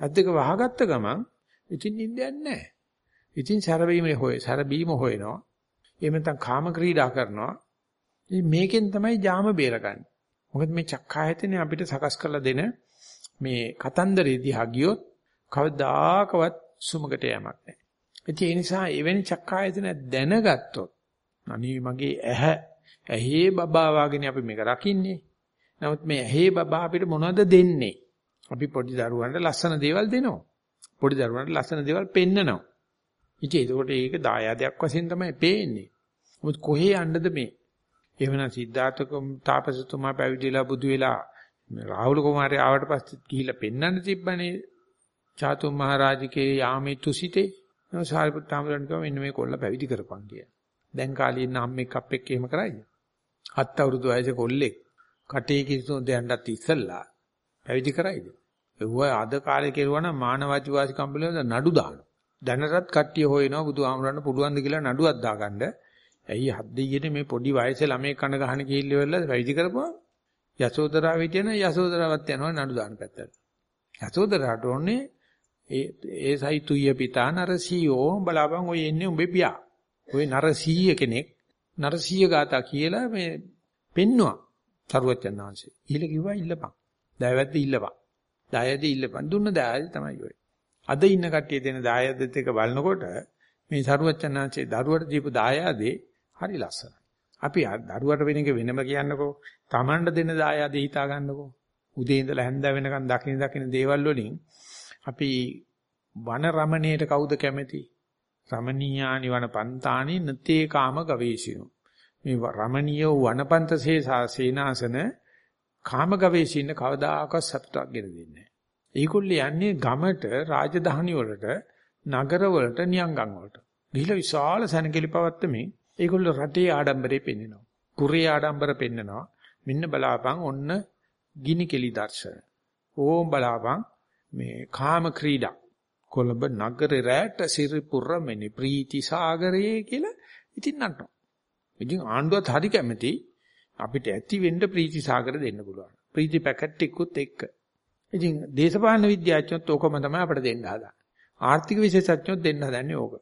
ඇත්ත දෙක වහගත්ත ගමන් ඉතින් නිින්දයක් නැහැ. ඉතින් සැරබීමේ හොය සැරබීම හොයනවා. එහෙම නැත්නම් කාම ක්‍රීඩා කරනවා. මේකෙන් තමයි ජාම බේරගන්නේ. මොකද මේ චක්කායතනේ අපිට සකස් කරලා දෙන මේ කතන්දරේ දිහා ගියොත් කවදාකවත් සුමකට යamak නැහැ. ඒ නිසා එවැනි චක්කායතන දැනගත්තොත් අනේ මගේ ඇහැ ඇහි බබා වගේ අපි මේක රකින්නේ. නමුත් මේ ඇහි බබා අපිට මොනවද දෙන්නේ? අපි පොඩි දරුවන්ට ලස්සන දේවල් දෙනවා. පොඩි දරුවන්ට ලස්සන දේවල් පෙන්නනවා. ඉතින් ඒකට ඒක දායාදයක් වශයෙන් තමයි පේන්නේ. මොකද කොහේ යන්නද මේ? එවනම් සිද්ධාර්ථ තාපසතුමා පැවිදිලා බුදු වෙලා රාහුල කුමාරයා ආවට පස්සේ ගිහිල්ලා පෙන්වන්න තිබ්බනේ. චාතුම් මහරජකේ යාමේ තුසිතේ නෝ සාරිපුත් හාමුදුරන් කිව්වා මෙන්න මේ කොල්ල පැවිදි කරපන් කියලා. දැන් කාලේ ඉන්න අම්මෙක් අප්පෙක් එහෙම කරයිද? හත් අවුරුදු වයසේ කොල්ලෙක් කටේ කිසිම දෙයක්වත් ඉස්සල්ලා පැවිදි කරයිද? ඒව අද කාලේ කෙරුවා නම් මානවජි වාසිකම් පිළිබඳ නඩු දානවා. දැනටත් කට්ටිය හොයනවා බුදුහාමුදුරන් පුළුවන් ද කියලා නඩුවක් දාගන්න. ඇයි හත් දෙයියේ මේ පොඩි වයසේ ළමයි කන ගහන කිහිල්ල වෙලා පැවිදි කරපුවා? යසෝදරාව හිටියන යසෝදරාවත් යනවා නඩු දාන පැත්තට. යසෝදරාට ඕනේ ඒ ඒ සයිතුය පිතා නරසීයෝ බලාපන් ඔය එන්නේ උඹේ පියා. ඔය නරසීය කෙනෙක් නරසීය ගාතා කියලා මේ පෙන්නවා. සරුවච්චන් ආංශේ. ඊළ කිව්වා ඉල්ලපන්. දයවැද්ද ඉල්ලපන්. දායද ඉල්ලපන්. දුන්න දායද තමයි ඔය. අද ඉන්න කට්ටිය දෙන දායදෙත් එක බලනකොට මේ සරුවච්චන් ආංශේ දරුවට දීපු දායාදේ හරි ලස්සනයි. අපි දරුවට වෙන එක වෙනම කියන්නකෝ. Tamanට දෙන දායාදේ හිතා ගන්නකෝ. උදේ ඉඳලා හැන්ද වෙනකන් දකින්න දකින්න දේවල් වලින් අපි වන රමණයට කවුද කැමති? රමණීයානි වන පන්තානි නතේ කාම ගවේෂිනු. මේ රමණීය වනපන්ත සේනාසන කාම ගවේෂින්න කවදාකවත් සතුටක් ගෙන දෙන්නේ නැහැ. ඒගොල්ලෝ යන්නේ ගමට රාජධානි වලට නගර වලට නියංගම් වලට. ගිහිලා විශාල සැනකෙලි පවත්තමින් ඒගොල්ලෝ රටේ ආඩම්බරේ පෙන්නනවා. පුරේ ආඩම්බර පෙන්නනවා. මෙන්න බලාපන් ඔන්න ගිනි කෙලි දර්ශන. ඕම් බලාපන් මේ කාම ක්‍රීඩා කොළඹ නගරේ රැට සිරිපුර මෙනි ප්‍රීති සාගරයේ කියලා ඉතින් නටනවා. ඉතින් ආණ්ඩුවත් හරි කැමති අපිට ඇති වෙන්න ප්‍රීති සාගර දෙන්න පුළුවන්. ප්‍රීති පැකට් එකකුත් එක්ක. ඉතින් දේශපාලන විද්‍යාඥයොත් ඕකම තමයි අපිට දෙන්න හදන්නේ. ආර්ථික විශේෂඥයොත් දෙන්න හදන්නේ ඕක.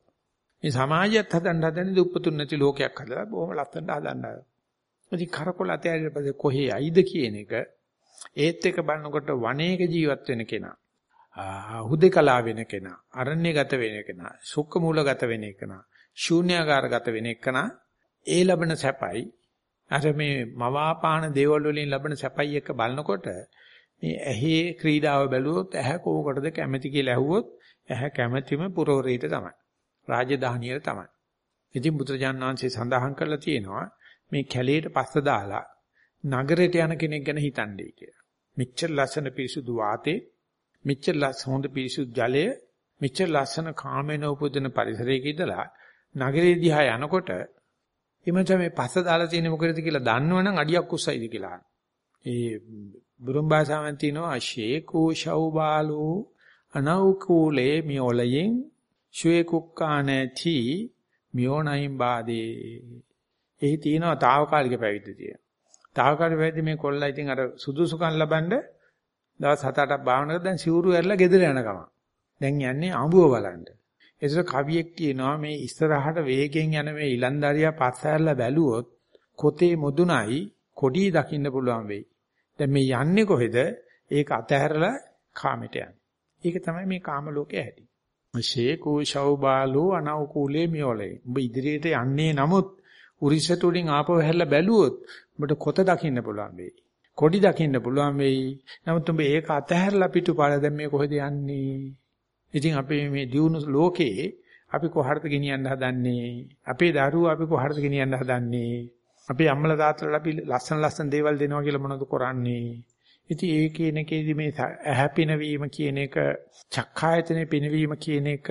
මේ සමාජයත් හදන්න හදන්නේ දුප්පතුන් නැති ලෝකයක් හදලා බොහොම ලස්සනට හදන්න. ඉතින් කරකොල අතෑරියට පස්සේ කොහේ යයිද කියන එක ඒත් එක බලනකොට වනයේක ජීවත් වෙන කෙනා හුදේකලා වෙන කෙනා, අරණ්‍යගත වෙන කෙනා, සුක්ක මූලගත වෙන කෙනා, ශූන්‍යාකාරගත වෙන කෙනා ඒ ලබන සැපයි අර මේ මවාපාන දේවල් වලින් ලබන සැපයි එක බලනකොට මේ ඇහි ක්‍රීඩාව බැලුවොත් ඇහැ කෝකටද කැමති කියලා ඇහුවොත් ඇහැ කැමැතිම පුරවරීට තමයි. රාජධානියට තමයි. ඉතින් බුදුරජාණන් වහන්සේ සඳහන් කරලා තියෙනවා මේ කැලේට පස්ස දාලා නගරයට යන කෙනෙක් ගැන හිතන්නේ කියලා. මෙච්චර ලස්සන පිරිසුදු වාතේ මෙච්චර ලස් හොඳ පිරිසුදු ජලය මෙච්චර ලස්සන කාමේන උපදින පරිසරයක ඉඳලා නගරේ දිහා යනකොට එමෙතන මේ පස්ස දාලා තියෙන මොකද කියලා දන්නවනම් අඩියක් උස්සයිද කියලා. ඒ බුරුම් භාෂාවෙන් තියෙනවා ශේකෝ ශෞබාලෝ අනෞකූලේ මියොලයෙන් ශුවේ කුක්කානති මියෝනයින් බාදේ. එහි තියෙනවා తాවකාලික පැවිද්ද තියෙනවා. తాවකාලික පැවිද්ද මේ කොල්ලා ඉතින් අර සුදුසුකම් ලබනද දවස් 7-8ක් භාවනා කරලා දැන් සිවුරු ඇරලා ගෙදර යන ගමන්. දැන් යන්නේ ආඹුව බලන්න. ඒසර කවියෙක් කියනවා මේ ඉස්සරහට වේගෙන් යන මේ ඉලන්දාරියා පස්සහැරලා බැලුවොත් කොතේ මුදුනයි කොඩි දකින්න පුළුවන් වෙයි. දැන් මේ යන්නේ කොහෙද? ඒක අතහැරලා කාමයට යන්නේ. ඒක තමයි මේ කාම ලෝකයේ හැටි. ශේකෝ ශෞබාලෝ අනෞකූලේ මියෝලේ. ඔබ ඉදිරියට යන්නේ නමුත් උරිසට උඩින් ආපහු හැරලා බැලුවොත් ඔබට කොත දකින්න පුළුවන් වෙයි. කොඩි දකින්න පුළුවන් වෙයි. නමුත් ඔබ ඒක අතහැරලා පිටුපාල දැන් මේ කොහෙද යන්නේ? ඉතින් අපේ මේ දියුණු ලෝකේ අපි කොහටද ගෙනියන්න හදන්නේ? අපේ දරුවෝ අපි කොහටද ගෙනියන්න හදන්නේ? අපේ අම්මලා තාත්තලා අපි ලස්සන ලස්සන දේවල් දෙනවා කියලා මොනවද කරන්නේ? ඉතින් ඒ කියන එකේදී මේ ඇහැ පිනවීම කියන එක චක්ඛායතනේ පිනවීම කියන එක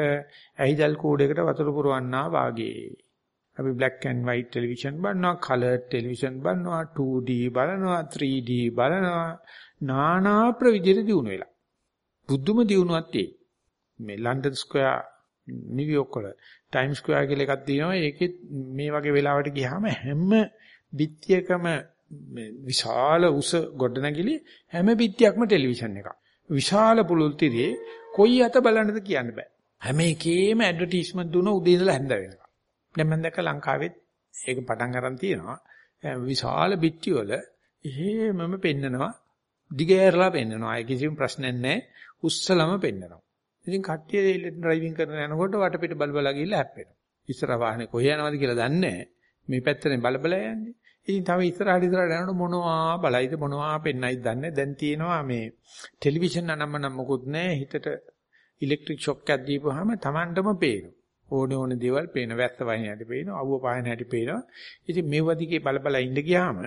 ඇහිදල් කූඩයකට වතුර පුරවන්නා වාගේ. අපි black and white television බලනවා, color television බලනවා, 2D බලනවා, 3D බලනවා, නානා ප්‍රවිධිර දිනු වෙලා. බුද්ධම දිනුවක් තියෙයි. මේ ලන්ඩන් ස්ක්වයර් නිව්යෝක් වල ටයිම් ස්ක්වයර් කියලා එකක් තියෙනවා. ඒකෙත් මේ වගේ වෙලාවට ගියාම හැම බිත්තියකම විශාල උස ගොඩනැගිලි හැම බිත්තියක්ම ටෙලිවිෂන් එකක්. විශාල පුළුල් තිරේ කොයි අත බලන්නද කියන්න බෑ. හැම එකේම ඇඩ්වර්ටයිස්මන්ට් දුන උදේ ඉඳලා හැන්ද වෙනකම්. දැන් මම දැක්ක ලංකාවෙත් ඒක පටන් ගන්න තියෙනවා. විශාල බිත්ති වල එහෙමම පෙන්නනවා. දිගෑරලා පෙන්නනවා. ඒ කිසිම ප්‍රශ්නයක් නැහැ. උස්සලම පෙන්නනවා. ඉතින් කට්ටිය ඩ්‍රයිවිං කරන යනකොට වටපිට බල බල ගිහලා හැප්පෙනවා. ඉස්සර වාහනේ කොහේ යනවද කියලා දන්නේ නැහැ. මේ පැත්තෙන් බල බල යන්නේ. ඉතින් තව ඉස්සරහට ඉස්සරහට යනකොට මොනවා බලයිද මොනවා පෙන්නයිද දන්නේ දැන් තියෙනවා මේ ටෙලිවිෂන් අනම්මනම් මොකුත් නැහැ. හිතට ඉලෙක්ට්‍රික් ෂොක් එකක් දීපුවාම Tamanටම පේනවා. ඕනේ ඕනේ දේවල් පේන වැස්ස වහින හැටි පේනවා. අවුව පායන හැටි පේනවා. ඉතින් මේ වදිකේ බල බල ඉඳ ගියාම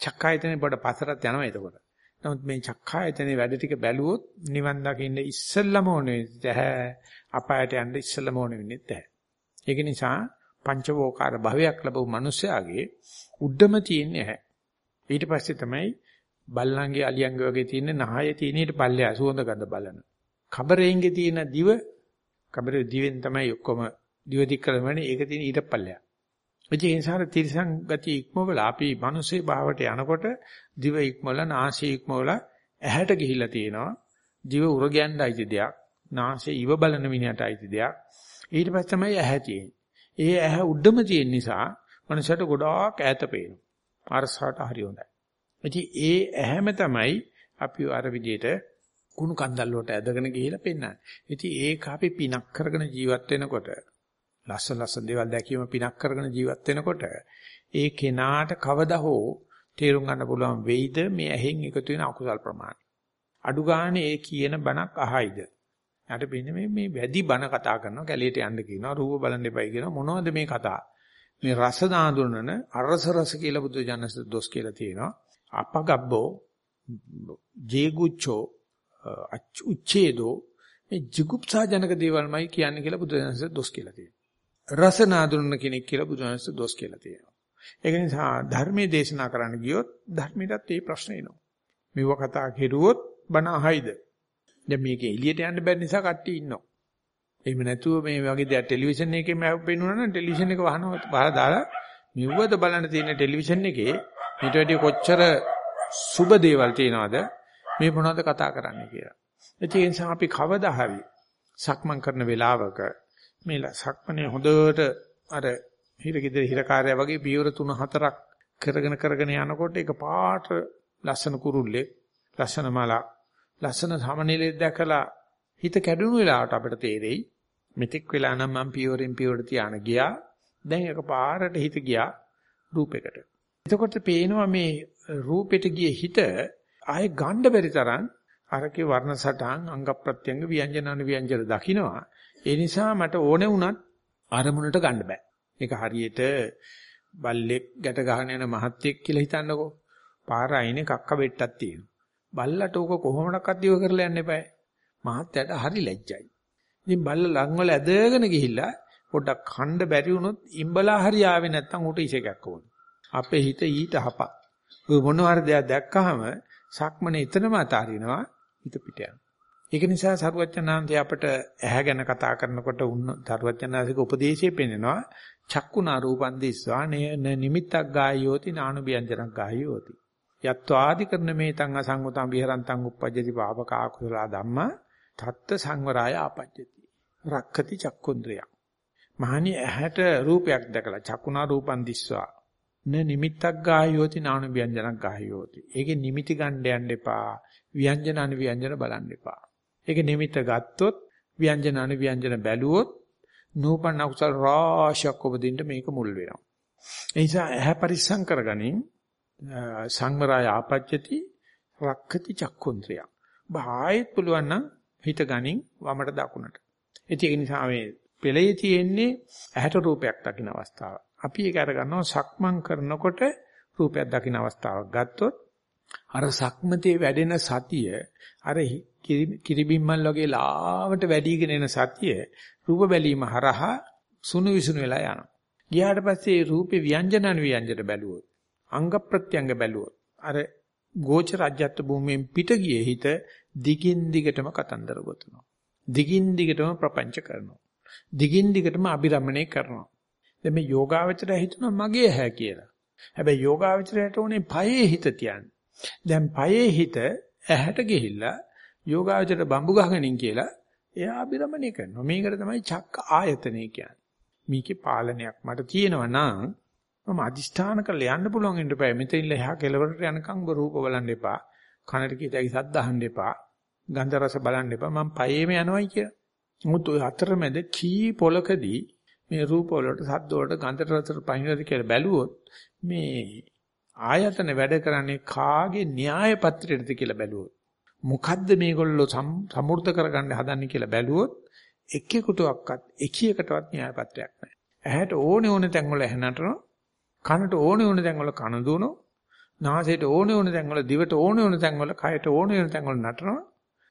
චක්කායතනේ පොඩ පසරත් යනවා එතකොට. නමුත් මේ චක්කායතනේ වැඩ ටික බැලුවොත් නිවන් දකින්න ඉස්සෙල්ලම ඕනේ නැහැ අපායට යන්න ඉස්සෙල්ලම ඕනේ වෙන්නේ නැහැ ඒක නිසා පංචවෝකාර භවයක් ලැබු මිනිසයාගේ උඩම තියෙන්නේ ඇහැ. ඊට පස්සේ තමයි බල්ලන්ගේ අලියන්ගේ වගේ තියෙන නහය තියෙන ඊට පල්ලෙය සුවඳ ගඳ බලන. කබරේන්ගේ තියෙන දිව කබරේ දිවෙන් තමයි ඔක්කොම දිව දික් කරන්නේ ඒක තියෙන ඊට පල්ලෙය. ඒ නිසා තිරසං ගති ඉක්මවලා අපි මිනිස්සේ භාවයට යනකොට දිව ඉක්මවලා නාසය ඉක්මවලා ඇහැට ගිහිල්ලා තියෙනවා. දිව උරගයන්ඩයිති දෙයක්. නාසය ඉව බලන මිනිහට අයිති දෙයක්. ඊට පස්සේ තමයි ඇහැ තියෙන්නේ. ඒ ඇහැ උඩම තියෙන නිසා මනසට ගොඩාක් ඈත පේනවා. අරසාට හරි හොඳයි. ඉතින් ඒ ඇහැම තමයි අපි අර විදිහට කුණු කන්දල් වලට ඇදගෙන ගිහිලා පෙන්නන්නේ. ඉතින් ඒක අපි පිනක් කරගෙන ජීවත් වෙනකොට ලස්සන ලස්සන දේවල් දැකීම පිනක් කරගෙන ජීවත් වෙනකොට ඒ කෙනාට කවදා හෝ තේරුම් ගන්න පුළුවන් වෙයිද මේ ඇහෙන් එකතු වෙන අකුසල් ප්‍රමාණය. අඩු ගානේ ඒ කියන බණක් අහයිද? යට වෙන්නේ මේ මේ වැඩි බණ කතා කරනවා කැලියට යන්න කියනවා රූප බලන්න එපයි කියනවා මොනවද මේ කතා? මේ රස දාඳුනන අරස රස කියලා බුදු ජානස දොස් කියලා තියෙනවා. අපගබ්බෝ ජේගුච්චෝ උච්ඡේදෝ මේ jigupsa ජනක දේවල්මයි කියන්නේ කියලා බුදු ජානස දොස් කියලා තියෙනවා. රස නාඳුනන කෙනෙක් කියලා බුදු ජානස දොස් කියලා තියෙනවා. ඒක නිසා ධර්මයේ දේශනා කරන්න ගියොත් ධර්මයටත් මේ ප්‍රශ්න එනවා. මෙව කතා කෙරුවොත් බණ අහයිද? දැන් මේක එළියට යන්න බැරි නිසා කට්ටිය ඉන්නවා. එහෙම නැතුව මේ වගේ දෙයක් ටෙලිවිෂන් එකේම පෙන්වනවා නම් ටෙලිවිෂන් එක වහනවා බාලා දාලා මෙව්වද බලන්න තියෙන ටෙලිවිෂන් එකේ ඊට වැඩි කොච්චර සුබ දේවල් තියනවද මේ මොනවද කතා කරන්නේ කියලා. ඒ නිසා අපි කවදා හරි සක්මන් කරන වෙලාවක මේ සක්මනේ හොඳට අර හිරගෙදර හිරකාරය වගේ පියවර 3 4ක් කරගෙන කරගෙන යනකොට ඒක පාට ලස්සන කුරුල්ලේ ලස්සන මලක් ලස්සන සමනලෙ දැකලා හිත කැඩුණු වෙලාවට අපිට තේරෙයි මෙතෙක් වෙලා නම් මම පියවරෙන් පියවරට තියාන ගියා. දැන් එක පාරට හිත ගියා රූපයකට. එතකොට පේනවා මේ රූපෙට ගිය හිත ආයේ ගන්න බැරි තරම් අරකේ වර්ණ සටහන් අංග ප්‍රත්‍යංග ව්‍යංජන අනු ව්‍යංජන දකින්නවා. ඒ නිසා මට ඕනේ වුණත් අරමුණට ගන්න බෑ. ඒක හරියට බල්ලෙක් ගැට ගහන යන මහත්යෙක් කියලා හිතන්නකෝ. පාර අයිනේ කක්ක බෙට්ටක් තියෙනවා. බල්ලට ඕක කොහොමඩක්වත් දිව කරලා යන්න එපා. මහත්යට හරි ලැජ්ජයි. ඉතින් බල්ල ලං වල ඇදගෙන ගිහිල්ලා පොඩ්ඩක් කණ්ඩ බැරි වුණොත් ඉම්බලා හරි ආවේ නැත්තම් උට ඉසේකක් ඕන. අපේ හිත ඊට හපක්. ඔය මොනවා හරි දෙයක් දැක්කහම සක්මන එතනම අතාරිනවා හිත පිට යනවා. ඒක නිසා සරුවචනාන්තය අපට ඇහැ ගැන කතා කරනකොට උන්න සරුවචනාසික උපදේශයේ පෙන්නනවා චක්කුණා රූපන් දිස්වා න නිමිත්තක් ගායෝති නානුභයංජනක් ගායෝති. යත්වාදි කරන මේ තං අසංගතං විහරන්තං uppajjati පාපක ආකුසල ධම්මා තත්ත සංවරාය ආපජ්ජති. රක්ඛති චක්කුන්ද්‍රය. මහණි ඇහැට රූපයක් දැකලා චක්කුණා රූපන් දිස්වා න නිමිත්තක් ගායෝති නානු ව්‍යංජනක් ගායෝති. ඒකේ නිමිති ගන්න යන්න එපා. ව්‍යංජන අනු ව්‍යංජන බලන්න එපා. ඒක නිමිත්ත ගත්තොත් ව්‍යංජන අනු ව්‍යංජන බැලුවොත් නූපන්න අකුසල රාශියක් උපදින්න මේක මුල් වෙනවා. ඒ නිසා ඇහැ පරිස්සම් කරගනින් සංවරය ආපච්චති රක්ඛති චක්කුන්ද්‍රය. බාහිත් පුළුවන් නම් හිත ගනින් වමට දකුණට. ඒක නිසා මේ පෙළේ තියෙන්නේ ඇහැට රූපයක් දකින්න අවස්ථාව. අපි ඒක අරගන්නවා සක්මන් කරනකොට රූපයක් දකින්න අවස්ථාවක් ගත්තොත් අර සක්මතේ වැඩෙන සතිය අර කිරිබිම්මල් වගේ ලාවට වැඩිගෙන එන සතිය රූප බැලීම හරහා සුණු විසුණු වෙලා යනවා. ගියාට පස්සේ රූපේ ව්‍යංජන අනුව්‍යංජන බැලුවොත් අංග ප්‍රත්‍යංග බැලුවොත් අර ගෝච රාජ්‍යත්ව භූමියෙන් පිට ගියේ හිත දිගින් දිගටම කතන්දර ගොතනවා. දිගින් දිගටම ප්‍රපංච කරනවා. දිගින් දිගටම අභිරමණය කරනවා. දැන් මේ යෝගාවචරය හිතනවා මගේ හැ කියලා. හැබැයි යෝගාවචරයට උනේ පයේ හිත තියන්න. දැන් පයේ හිත ඇහැට ගිහිල්ලා යෝගාවචරයට බම්බු ගහගනින් කියලා එයා අභිරමණය කරනවා. මේකට තමයි චක්ක ආයතනය කියන්නේ. මේකේ පාලනයක් මට තියෙනවා නම් මම අදිෂ්ඨාන කරලා යන්න පුළුවන් ඉන්න බෑ. මෙතනින් එහා කෙලවරට යනකම් ඔබ රූප බලන්න එපා. කනට කීතයි සද්ද අහන්න එපා. ගන්ධ රස බලන්න එපා. මම පයේම යනවායි කියලා. මුත් ඔය අතරමැද කී පොලකදී මේ රූප වලට සද්ද වලට ගන්ධ රසට පහිනද කියලා බැලුවොත් මේ ආයතන වැඩ කරන්නේ කාගේ න්‍යාය පත්‍රයටද කියලා බැලුවොත් මොකද්ද මේගොල්ලෝ සම්පූර්ණ කරගන්න හදන්නේ කියලා බැලුවොත් එක්කෙකුටවත් එකියකටවත් න්‍යාය පත්‍රයක් නැහැ. ඇහැට ඕනේ ඕනේ තැන් වල ඇහැනටනවා. කනට ඕනේ ඕනේ තැන් වල කන දුවනවා. නාසයට ඕනේ ඕනේ තැන් වල දිවට ඕනේ ඕනේ තැන් වල කයට ඕනේ ඕනේ තැන් වල නටනවා.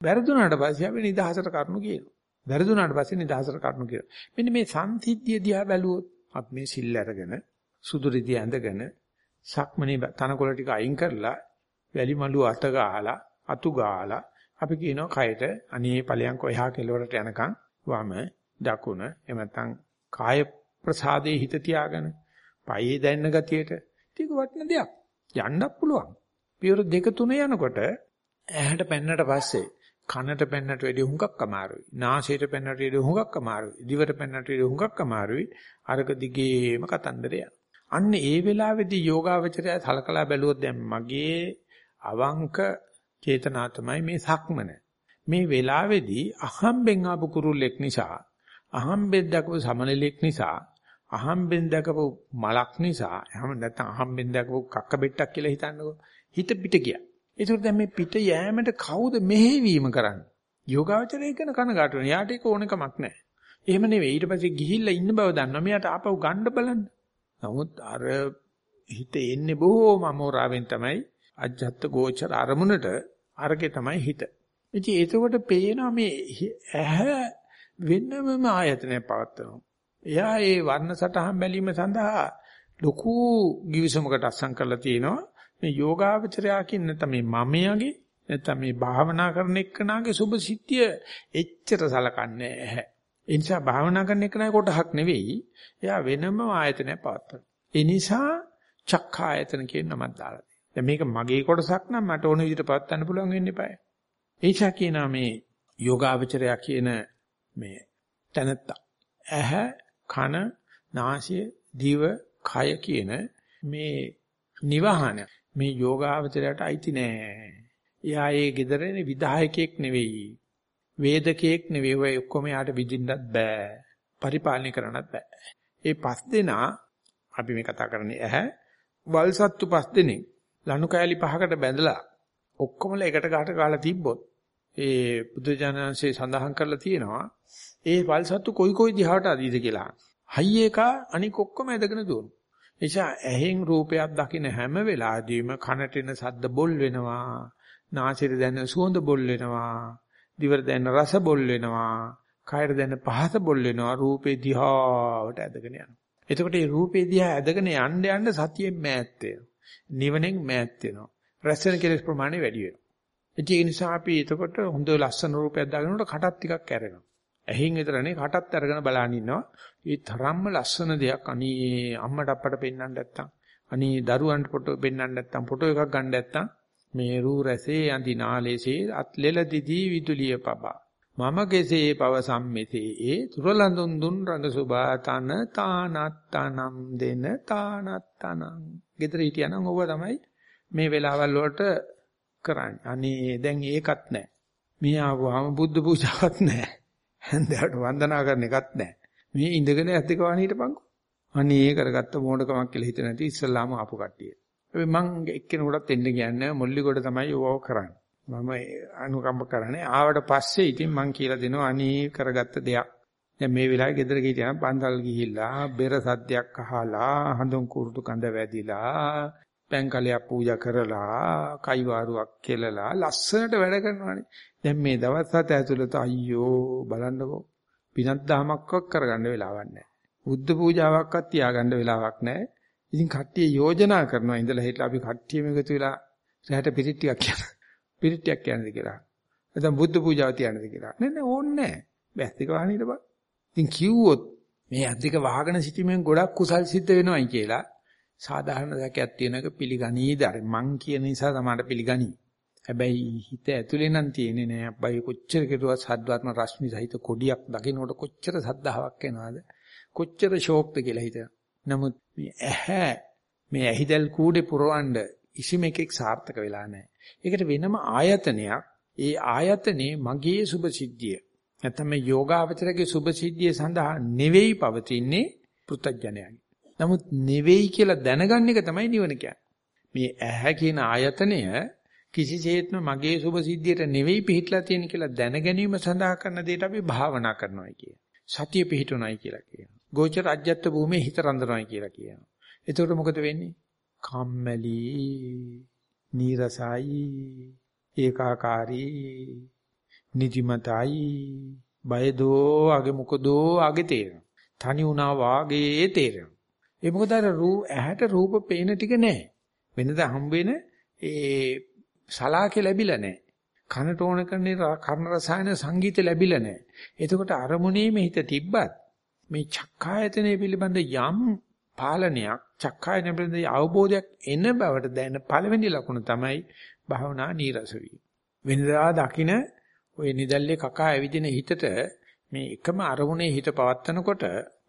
වැරදුනාට පස්සේ අපි නිදහසට කරුණු කියනවා. වැරදුනාට පස්සේ නිදහසට කරුණු කියනවා. මෙන්න මේ සංසිද්ධිය දිහා බැලුවොත් අපි මේ සිල් අරගෙන සුදුරිදී ඇඳගෙන සක්මනේ තනකොළ ටික අයින් කරලා වැලි මලුව අත ගහලා අතු ගාලා අපි කියනවා කයට අනේ ඵලයන් කොහා කෙලවරට යනකම් වම දකුණ එහෙම නැත්නම් කාය ප්‍රසාදේ හිත තියාගෙන පයේ දැනෙන ගතියට. ටික වටින දෙයක්. යන්නත් පුළුවන්. පියවර දෙක තුන යනකොට ඇහැට පෙන්නට පස්සේ කනට පෙන්නට වැඩිය හුඟක් අමාරුයි. නාසයට පෙන්නට වැඩිය හුඟක් අමාරුයි. දිවට පෙන්නට වැඩිය හුඟක් අමාරුයි. අරක දිගේම කතන්දරය අන්න ඒ වෙලාවේදී යෝගාවචරය සලකලා බැලුවොත් දැන් මගේ අවංක චේතනා තමයි මේ සක්මන. මේ වෙලාවේදී අහම්බෙන් ආපු කුරුල්ලෙක් නිසා, අහම්බෙන් දැකපු සමනලෙක් නිසා, අහම්බෙන් දැකපු මලක් නිසා, එහෙම නැත්නම් අහම්බෙන් දැකපු කක්ක බෙට්ටක් කියලා හිතන්නකෝ. හිත පිට ගියා. ඒකට දැන් මේ පිට යෑමට කවුද මෙහෙවීම කරන්නේ? යෝගාවචරය ගැන කනගාටු වෙන. යාට ඒක ඕනකමක් නැහැ. එහෙම නෙවෙයි. ඊට පස්සේ ගිහිල්ලා ඉන්න බව දන්නවා. මෙයාට ආපහු ගන්න බලන්න. නමුත් අර හිත එන්නේ බොහෝම අමෝරාවෙන් තමයි අජත්ත ගෝචර අරමුණට අරගේ තමයි හිත. ඉතින් ඒකකොට පේනවා මේ ඇහැ වෙනමම ආයතනයක් පවත්නවා. එයා ඒ වර්ණ සටහන් බැලීම සඳහා ලොකු givisumකට අස්සම් කරලා තියෙනවා. මේ යෝගාවචරයකින් නැත්නම් මේ මමයාගේ නැත්නම් මේ භාවනා කරන එක්කනාගේ සුභ සිද්ධිය එච්චර සලකන්නේ නැහැ. ඒ නිසා භාවනා කරන එක්කනාගේ කොටහක් නෙවෙයි. එයා වෙනම ආයතනයක් පවත්වනවා. ඒ නිසා චක්ඛායතන කියන නමක් දාලා දැන් මේක මගේ කොටසක් නම් මට ඕන විදිහට පවත්වන්න පුළුවන් වෙන්න eBay. ඒචා කියනවා මේ යෝගාවචරය කියන මේ තනත්ත ඇහ කන නාසය දිව කය කියන මේ නිවහන මේ යෝගාවචරයට අයිති නෑ. එයා ඒ gedare විධායකයෙක් නෙවෙයි. වේදකයෙක් නෙවෙයි. ඔය ඔක්කොම යාට විඳින්නත් බෑ. පරිපාලනය කරන්නත් බෑ. ඒ පස් දෙනා අපි මේ කතා කරන්නේ ඇහැ වල්සත්තු පස් දෙනෙක් ලනු කෑලි පහකට බැඳලා ඔක්කොමලා එකට ගහට ගහලා තිබ්බොත් ඒ බුදුජානන්සේ සඳහන් කරලා තියෙනවා ඒ වල්සත්තු කොයි කොයි දිහාට අදීද කියලා. හයියේක අනික ඔක්කොම ඇදගෙන දුවන. එනිසා ඇහෙන් රූපයක් දකින හැම වෙලාවෙදීම කනට එන සද්ද බොල් වෙනවා. නාසයට දැනෙන සුවඳ බොල් වෙනවා. දිවට දැනෙන රස බොල් වෙනවා. කයට දැනෙන පහස බොල් වෙනවා. රූපේ දිහාවට ඇදගෙන යනවා. එතකොට මේ රූපේ දිහා ඇදගෙන යන්න යන්න සතියෙන් මෑත් වෙනවා. නිවනෙන් මෑත් වෙනවා. රැස් වෙන කෙලෙස් ප්‍රමාණය වැඩි වෙනවා. ඒ නිසා අපි එතකොට හොඳ ලස්සන රූපයක් දාගෙනනකොට කටත් ටිකක් කැරෙනවා. ඇහින් විතරනේ කටත් අරගෙන බලන් ඉන්නවා. ඒ තරම්ම ලස්සන දෙයක් අනී අම්මට අප්පට පෙන්වන්න නැත්තම් අනී දරුවන්ට ෆොටෝ පෙන්වන්න නැත්තම් ෆොටෝ එකක් ගන්න නැත්තම් මේරු රසේ යඳි නාලේසේ අත්ලෙල දිදී විදුලිය පබා. මම කෙසේ පව සම්මෙතේ ඒ තුරලඳුන් දුන් රඟ සුභා තන තානත්තනම් දෙන තානත්තනම්. ගෙදර හිටියානම් ඕවා තමයි මේ වෙලාවල් වලට කරන්නේ. අනේ දැන් ඒකත් නැහැ මේ ආවම බුද්ධ පූජාවක් නැහැ හැන්දෑවට වන්දනා කරන එකක් නැහැ මේ ඉඳගෙන ඇත්තක වහන හිටපන්කෝ. අනේ කරගත්ත මොඩකමක් කියලා හිතන නැති ඉස්සල්ලාම ආපු කට්ටිය. මම එක්කෙනෙකුටත් එන්න කියන්නේ මොල්ලිගොඩ තමයි ඕව කරන්නේ මම අනුකම්ප කරන්නේ ආවට පස්සේ ඉතින් මං කියලා දෙනවා අනී කරගත්ත දෙයක්. දැන් මේ වෙලාවේ ගෙදර ගිහින් පන්සල් ගිහිල්ලා බෙර සද්දයක් අහලා හඳුන් කුරුටු කඳ වැදිලා පැන්කලයක් පූජා කරලා කයිවාරුවක් කෙලලා ලස්සනට වැඩ කරනවානේ. දැන් මේ දවස් හත ඇතුළත අයියෝ බලන්නකෝ පිනක් දහමක්වත් කරගන්න වෙලාවක් නැහැ. බුද්ධ පූජාවක්වත් තියාගන්න වෙලාවක් නැහැ. ඉතින් කට්ටිය යෝජනා කරනවා ඉඳලා හිටලා අපි කට්ටියම එකතු වෙලා රැහැට පිරිත් ටිකක් කියනවා. පිරිටියක් කියන්නද කියලා. නැත්නම් බුද්ධ පූජාව තියන්නද කියලා. නෑ නෑ ඕනේ නෑ. බැස් දෙක වහන හිටපන්. ඉතින් කිව්වොත් මේ අද්දික වහගෙන සිටීමෙන් ගොඩක් කුසල් සිද්ධ වෙනවයි කියලා සාධාරණ දැකයක් තියෙන එක පිළිගනීද? අර මං කියන නිසා තමයි පිළිගනී. හැබැයි හිත ඇතුලේ නම් තියෙන්නේ නෑ. අබ්බයි කොච්චර කෙරුවත් සද්වත්ම රශ්මි සහිත කොඩියක් දකින්නකොට කොච්චර සද්ධාාවක් එනවද? කොච්චර ෂෝක්ද කියලා හිතන. නමුත් මේ ඇහැ මේ ඇහිදල් කූඩේ පුරවන්න කිසිම එකෙක් සාර්ථක වෙලා නැහැ. ඒකට වෙනම ආයතනයක්. ඒ ආයතනේ මගේ සුභ සිද්ධිය. නැත්නම් මේ යෝගාවචරගේ සුභ සිද්ධිය සඳහා නෙවෙයි පවතින්නේ පෘතජ්ජනයයි. නමුත් නෙවෙයි කියලා දැනගන්න එක තමයි නිවන කියන්නේ. මේ ඇහැ කියන ආයතනය කිසිසේත්ම මගේ සුභ සිද්ධියට නෙවෙයි පිහිටලා තියෙන කියලා දැන ගැනීම සඳහා කරන දෙයට අපි භාවනා කරනවායි කිය. සතිය පිහිටුනයි කියලා කියනවා. ගෝචර අජ්‍යත්ත භූමියේ හිත රඳනවායි කියලා කියනවා. එතකොට මොකද වෙන්නේ? කම්මැලි නීරසයි ඒකාකාරී නිදිමතයි බයදෝ අගේ මොකදෝ අගේ තේරෙනවා. තනි වුණා වාගේ තේරෙනවා. ඒ මොකද අර රූ ඇහැට රූප පේන ටික නැහැ. වෙනදා හම්බ වෙන ඒ සලාකේ ලැබිලා නැහැ. කනට ඕන කරන්නේ කර්ණ රසායන සංගීත ලැබිලා නැහැ. එතකොට අරමුණේ හිත තිබ්බත් මේ චක්කායතනෙ පිළිබඳ යම් පාලනයක් චක්කායන පිළිබඳ අවබෝධයක් එන බවට දැන පළවෙනි ලකුණ තමයි භාවනා නීරස වීම. වෙනදා දකින ওই නිදල්ලේ කකා ඇවිදින හිතට මේ එකම අරමුණේ හිත පවත්නකොට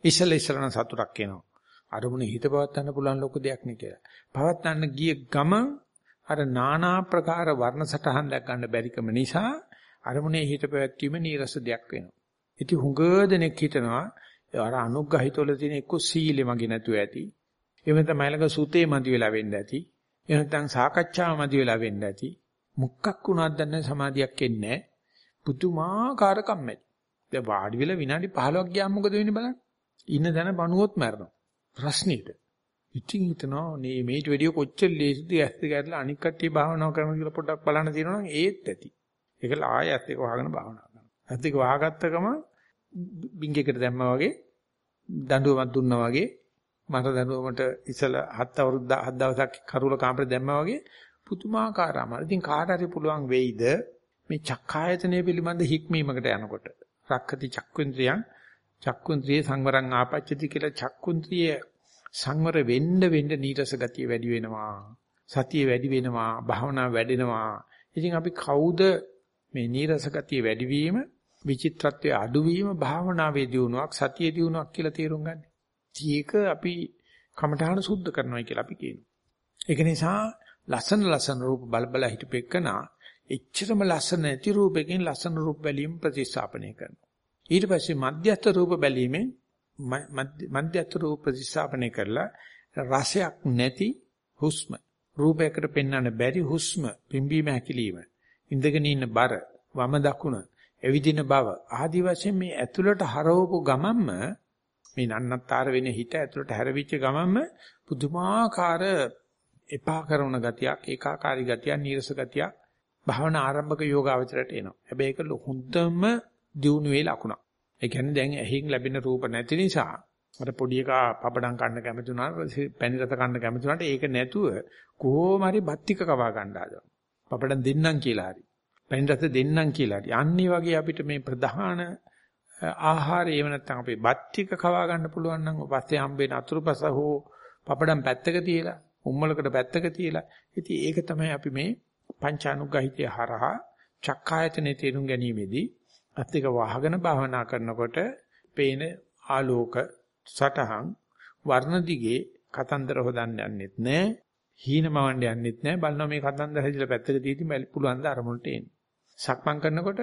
ඉසල ඉසලන සතුටක් එනවා. අරමුණේ හිත පවත්වන්න පුළුවන් ලොකු දෙයක් නේ කියලා. පවත්වන්න ගිය ගමන් අර নানা ප්‍රකාර වර්ණ සටහන් දැක් ගන්න බැරිකම නිසා අරමුණේ හිත පැවැත්වීම නීරස දෙයක් වෙනවා. ඉතින් හුඟ දෙනෙක් හිතනවා අර අනුග්‍රහිතවල තියෙන එක්ක සීලෙ මගේ නැතුව ඇති. එහෙම නැත්නම් මයිලක සුතේ මදි වෙලා වෙන්න ඇති. එහෙම නැත්නම් සාකච්ඡාව මදි වෙලා වෙන්න ඇති. මුක්කක් වුණාද දැන් සමාධියක් එන්නේ පුදුමාකාර කම්මැලි. දැන් වාඩි වෙලා විනාඩි 15ක් ගියාම මොකද වෙන්නේ බලන්න. ඉන්න තැන බණුවොත් මැරෙනවා. ප්‍රශ්නෙට. ඉතින් හිතනවා මේ මේට වැඩිය කොච්චර ලේසිද ඇස් දෙක ඇරලා අනික් කට්ටිය භාවනා කරනවා කියලා පොඩ්ඩක් බලන්න තියෙනවා නම් ඒත් ඇති. ඒකල ආයෙ ඇස් දෙක වහගෙන භාවනා කරනවා. ඇස් දෙක වහගත්ත ගමන් බින්ගයකට දැම්මා වගේ දඬුවමක් දුන්නා වගේ මට දඬුවමට ඉසල හත් අවුරුද්ද හත් දවසක් කරුල කාමරේ දැම්මා වගේ පුදුමාකාර අමාරු. ඉතින් කාට හරි පුළුවන් වෙයිද මේ චක්කායතනය පිළිබඳ හික්මීමකට යනකොට. රක්කති චක්කුන්ද්‍රියං චක්කුන්ද්‍රිය සංවරං ආපච්චති කියලා චක්කුන්ද්‍රිය සංවර වෙන්න වෙන්න නීරස ගතිය වැඩි වෙනවා. සතිය වැඩි වෙනවා, භාවනා වැඩෙනවා. ඉතින් අපි කවුද මේ නීරස ගතිය වැඩිවීම විචිත්‍රත්වයේ අඩුවීම භාවනාවේ දියුණුවක් සතියේ දියුණුවක් කියලා තේරුම් ගන්න. ඒක අපි කමඨාන සුද්ධ කරනවා කියලා අපි කියනවා. ඒක නිසා ලස්සන ලස්සන රූප බල බල හිටපෙකන එච්චරම ලස්සන නැති රූපකින් ලස්සන රූප බැලීම ප්‍රතිස්ථාපනය කරනවා. ඊට පස්සේ මධ්‍යස්ථ රූප බැලීමෙන් මධ්‍යස්ථ රූප ප්‍රතිස්ථාපනය කරලා රසයක් නැති හුස්ම රූපයකට පෙන්වන්න බැරි හුස්ම පිම්බීම හැකිලිම ඉඳගෙන ඉන්න බර වම දකුණ එවිදින බව ආදි වශයෙන් මේ ඇතුළට හරවපු ගමන්ම මේ නන්නත්තර වෙන හිත ඇතුළට හැරවිච්ච ගමන්ම පුදුමාකාර එපා කරන ගතියක් ඒකාකාරී ගතියක් නීරස ගතියක් භාවනා ආරම්භක යෝගාවචරයට එනවා. හැබැයි ඒක හොඳම දියුණුවේ ලකුණක්. ඒ කියන්නේ දැන් ඇහින් ලැබෙන රූප නැති නිසා අර පොඩි එකා පපඩම් කන්න කැමති වුණාට පැණි රස කන්න කැමති වුණාට ඒක නැතුව කොහොම හරි බත්තික කවා ගන්න හදනවා. පපඩම් දෙන්නම් කියලා හරි. පැණි රස දෙන්නම් කියලා. හරි. අන්නේ වගේ අපිට මේ ප්‍රධාන ආහාරය එහෙම නැත්නම් අපේ බත්තික කවා ගන්න පුළුවන් නම් පස්සේ හම්බෙන අතුරුපස හෝ පපඩම් පැත්තක තියලා උම්මලකට පැත්තක තියලා. ඉතින් ඒක තමයි අපි මේ පංචානුග්‍රහිතය හරහා චක්කායතනේ තේරුම් ගැනීමේදී අත්‍යක වහගෙන භාවනා කරනකොට පේන ආලෝක සටහන් වර්ණ දිගේ කතන්දර හොදන්න යන්නෙත් නෑ හීනමවන්න යන්නෙත් නෑ. බලනවා මේ කතන්දර හැදිලා පැත්තක තියදී පුළුවන් ද අරමුණට එන්න. සක්මන් කරනකොට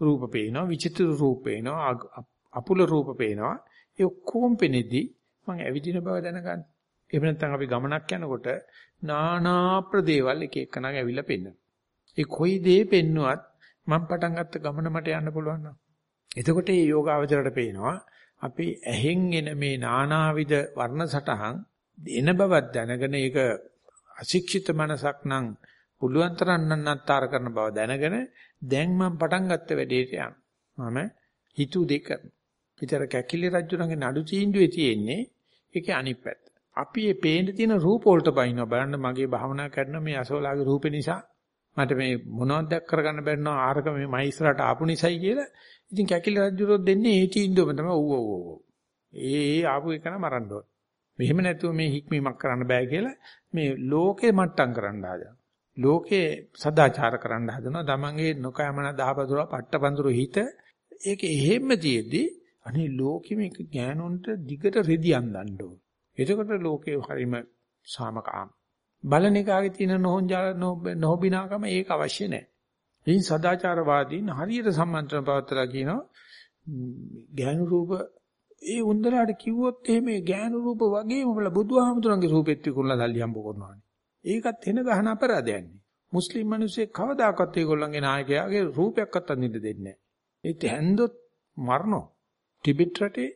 රූප පේනවා විචිත්‍ර රූප පේනවා අපුල රූප පේනවා ඒ ඔක්කොම පෙනෙද්දී මම ඇවිදින බව දැනගන්න. එහෙම නැත්නම් අපි ගමනක් යනකොට නානා ප්‍රදේවල් එක එකනක් ඇවිල්ලා පෙන්නන. ඒ කොයි දේ පෙන්නුවත් මම පටන් ගත්ත ගමන මට යන්න පුළුවන් නම්. එතකොට මේ යෝගාවචරයට පේනවා අපි ඇහෙන් එන මේ නානාවිද වර්ණ සටහන් එන බවක් දැනගෙන ඒක අශික්ෂිත මනසක් නම් පුළුවන් තරම් නන්නත්තර කරන බව දැනගෙන දැන් මම පටන් ගත්ත වැඩේට යන්න. මම හිතු දෙක. විතර කැකිලි රජුණගේ නඩු තීන්දුවේ තියෙන්නේ ඒකේ අනිත් පැත්ත. අපි මේ පේන්න තියෙන රූප වලට බයිනවා බලන්න මගේ භාවනා කරන මේ අසෝලාගේ රූපේ නිසා මට මේ මොනවද දැක් කරගන්න බැරිනවා ආරක මේ මයි ඉස්සරහට ආපු නිසායි කියලා. ඉතින් කැකිලි රජුරෝ දෙන්නේ ඒ තීන්දුවම තමයි ඔව් ඔව් ඔව්. ඒ ඒ ආපු එකන මරන්න ඕන. මෙහෙම නැතුව මේ හික්මීමක් කරන්න බෑ කියලා මේ ලෝකේ මට්ටම් කරන්න හදනවා. ලෝකේ සදාචාර කරන්න හදනවා. තමන්ගේ නොකෑමන දහපදුර පට්ටපඳුරු හිත ඒක එහෙම්ම තියෙද්දි අනේ ලෝකෙ මේක ගෑනුන්ට දිගට රෙදියන් දන්න ඕන. එතකොට ලෝකේ හරීම සාමකාම. බලන එකාගේ තියෙන නොහොංජාල නොහොබිනාකම ඒක අවශ්‍ය නැහැ. ඉතින් සදාචාරවාදීන් හරියට සම්මන්ත්‍රණ පවත්ලා කියනවා ගෑනු රූප ඒ උන්දලාට කිව්වොත් එහෙම ගෑනු රූප වගේම බල බුදුහාමුදුරන්ගේ රූපෙත් විකුණලා සල්ලි හම්බ කරනවානේ. ඒකත් වෙන ගහන අපරාධයක් නේ. මුස්ලිම් මිනිස්සු කවදාකවත් ඒගොල්ලන්ගේ නායකයාගේ රූපයක්වත් අඳින්න දෙන්නේ නැහැ. ඒත් හැන්දොත් මරනවා. ටිබෙට් රටේ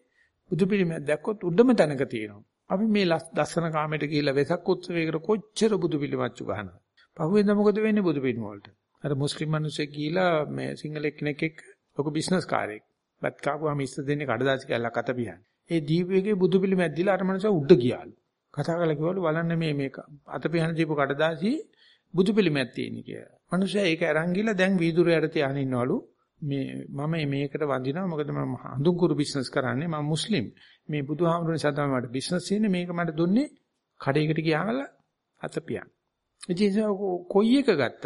බුදු පිළිමයක් දැක්කොත් උඩම තැනක තියෙනවා. අපි මේ දස්සන කාමයට ගිහිල්ලා වෙසක් උත්සවයකට කොච්චර බුදු පිළිමච්චු ගහනවා. පහුවෙන්ද මොකද වෙන්නේ බුදු පිළිම වලට? අර මුස්ලිම් මිනිස්සෙක් ගිහිල්ලා මේ සිංහල කෙනෙක් එක්ක ලොකු බිස්නස් කාර්යයක්. බත් කාපුවාම ඉස්ස දෙන්නේ කඩදාසි කැල්ලක් අත පියන්නේ. ඒ දීපයේගේ බුදු පිළිමයක් දීලා අර මනුස්සයා උඩ ගියාලු. කතා කරලා කිව්වලු බලන්න මේ මේ අත පියන දීපු කඩදාසි බුදු පිළිමයක් තියෙන කියලා. මනුස්සයා ඒක අරන් ගිහලා දැන් වීදුරු යට තියාගෙන ඉන්නවලු. මේ මම මේකට වඳිනවා මොකද මම හඳුන් කුරු බිස්නස් කරන්නේ මම මුස්ලිම්. මේ බුදුහාමුදුරනේ නිසා තමයි මට බිස්නස් තියෙන්නේ මේක මට දුන්නේ කඩේකට ගියාම අත පියන්. ඉතින් කොයි එක ගත්තත්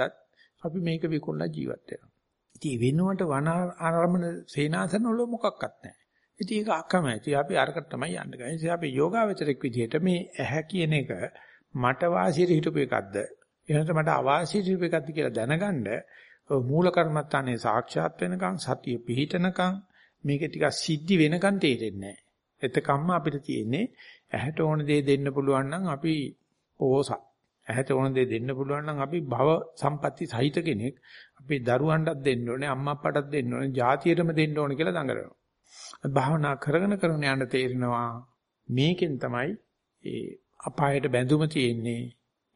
අපි මේක විකුණලා ජීවත් වෙනවා. ඉතින් වෙනුවට වන ආරම්භන සේනාසන වල මොකක්වත් නැහැ. ඉතින් ඒක අකමැති. අපි අරකට තමයි යන්න ගන්නේ. ඉතින් අපි යෝගාවචරයක් විදිහට මේ ඇහැ කියන එක මට වාසියට හිටපු එකක්ද? එහෙනම් මට අවාසියට හිටපු එකක්ද කියලා දැනගන්න මූල කර්මත්තානේ සාක්ෂාත් වෙනකන් සතිය පිහිටනකන් මේක ටිකක් සිද්ධි වෙනකන් තේරෙන්නේ නැහැ. එතකම්ම අපිට තියෙන්නේ ඇහැට ඕන දේ දෙන්න පුළුවන් නම් අපි පෝසත්. ඇහැට ඕන දේ දෙන්න පුළුවන් නම් අපි භව සම්පatti සහිත කෙනෙක්. අපි දරුවන්ටත් දෙන්න ඕනේ, අම්මා අප්පටත් දෙන්න ඕනේ, ජාතියටම දෙන්න ඕනේ කියලා දඟලනවා. භාවනා කරගෙන කරගෙන යන්න තේරෙනවා මේකෙන් තමයි ඒ අපායට බැඳුම තියෙන්නේ.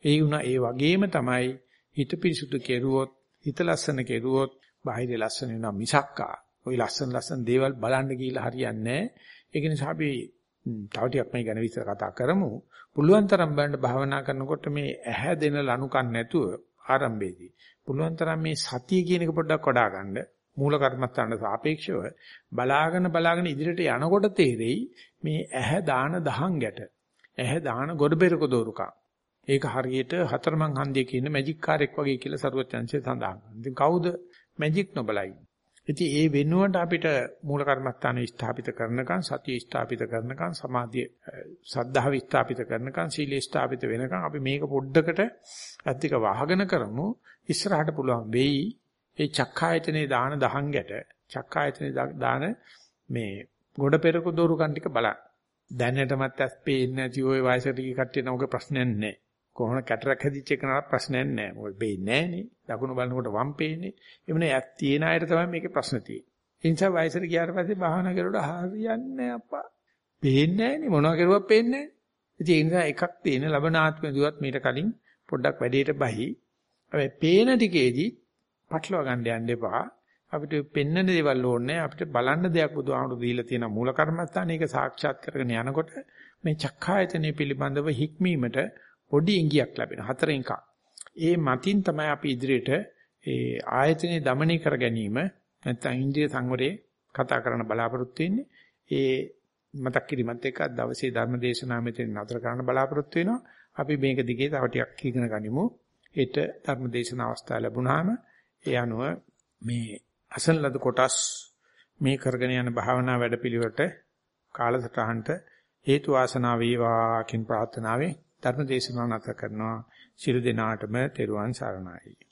ඒ වුණා ඒ වගේම තමයි හිත පිරිසුදු කෙරුවොත්, හිත ලස්සන කෙරුවොත්, බාහිර ලස්සන වෙනවා මිසක්කා. ওই ලස්සන ලස්සන දේවල් බලන්න ගිහිල්ලා හරියන්නේ නැහැ. ඒක නිසා අපි තව ටිකක් මේ ගැන විස්තර කතා කරමු. පුළුවන් තරම් බලන්න භාවනා කරනකොට මේ ඇහැ දෙන ලනුකන් නැතුව ආරම්භයේදී පුළුවන් තරම් මේ සතිය කියන එක පොඩ්ඩක් වඩා ගන්න මූල කර්මස්ථානට සාපේක්ෂව බලාගෙන බලාගෙන ඉදිරියට යනකොට තේරෙයි මේ ඇහැ දාන දහං ගැට ඇහැ දාන ගොඩබෙරක දෝරුකා ඒක හරියට හතරමං හන්දියේ කියන මැජික් කාර්යයක් වගේ කියලා සරුවත් chance සඳහන් කරනවා. ඉතින් කවුද මැජික් නොබලයි? ඉතින් ඒ වෙනුවට අපිට මූල කර්මස්ථාන ස්ථාපිත කරනකන් සතිය ස්ථාපිත කරනකන් සමාධිය සද්ධාව ස්ථාපිත කරනකන් සීලය ස්ථාපිත වෙනකන් අපි මේක පොඩ්ඩකට අත්තික වහගෙන කරමු ඉස්සරහට පුළුවන් වෙයි ඒ චක්කායතනේ දාන දහංගට චක්කායතනේ දාන මේ ගොඩ පෙරක දෝරුකන් ටික බලන්න දැනටමත් ඇස් පේන්නේ නැති ওই වයසට ගිය කට්ටිය නෝක ප්‍රශ්නයක් නැහැ කොහොම කැටරක් හැදිච්ච එකනට ප්‍රශ්නයක් නැහැ. මොකද පේන්නේ නැහනේ. දකුණු බලනකොට වම් පේන්නේ. එමුනේ ඇත් තියෙන අයට තමයි මේකේ ප්‍රශ්න තියෙන්නේ. ඒ නිසා වයසට ගියාට පස්සේ භාවනා කරුවට හරියන්නේ නැහැ අප්පා. පේන්නේ නැහනේ. මොනවා කරුවක් පේන්නේ නැහැ. ඉතින් ඒ නිසා එකක් තියෙන ලබන ආත්මය දුවත් මීට කලින් පොඩ්ඩක් වැඩේට බහි. හැබැයි පේන ටිකේදී පටලවා ගන්න යන්න එපා. අපිට පෙන්න දේවල් ඕනේ අපිට බලන්න දෙයක් බුදුහාමුදුරු දීලා තියෙන මූල කර්මස්ථාන ඒක සාක්ෂාත් කරගෙන යනකොට මේ චක්ඛායතනෙ පිළිබඳව හික්මීමට පොඩි ඉඟියක් ලැබෙන හතරෙන් එකක්. ඒ මතින් තමයි අපි ඉදිරියට ඒ ආයතනේ দমনය කර ගැනීම නැත්නම් ඉන්ද්‍රිය සංවරයේ කතා කරන්න බලාපොරොත්තු වෙන්නේ. ඒ මතක් කිරීමත් එක්ක දවසේ ධර්ම දේශනාව මෙතෙන් නතර කරන්න බලාපොරොත්තු වෙනවා. අපි මේක දිගේ තව ටිකක් ඉගෙන ගනිමු. හෙට ධර්ම දේශන අවස්ථාව ලැබුණාම ඒ අනුව මේ අසන ලද කොටස් මේ කරගෙන යන භාවනා වැඩපිළිවෙලට කාලසටහනට හේතු වාසනා වේවා කියන ප්‍රාර්ථනාවෙන් ධර්ම දේශනාව නැත කරනවා. සියලු දෙනාටම තෙරුවන් සරණයි.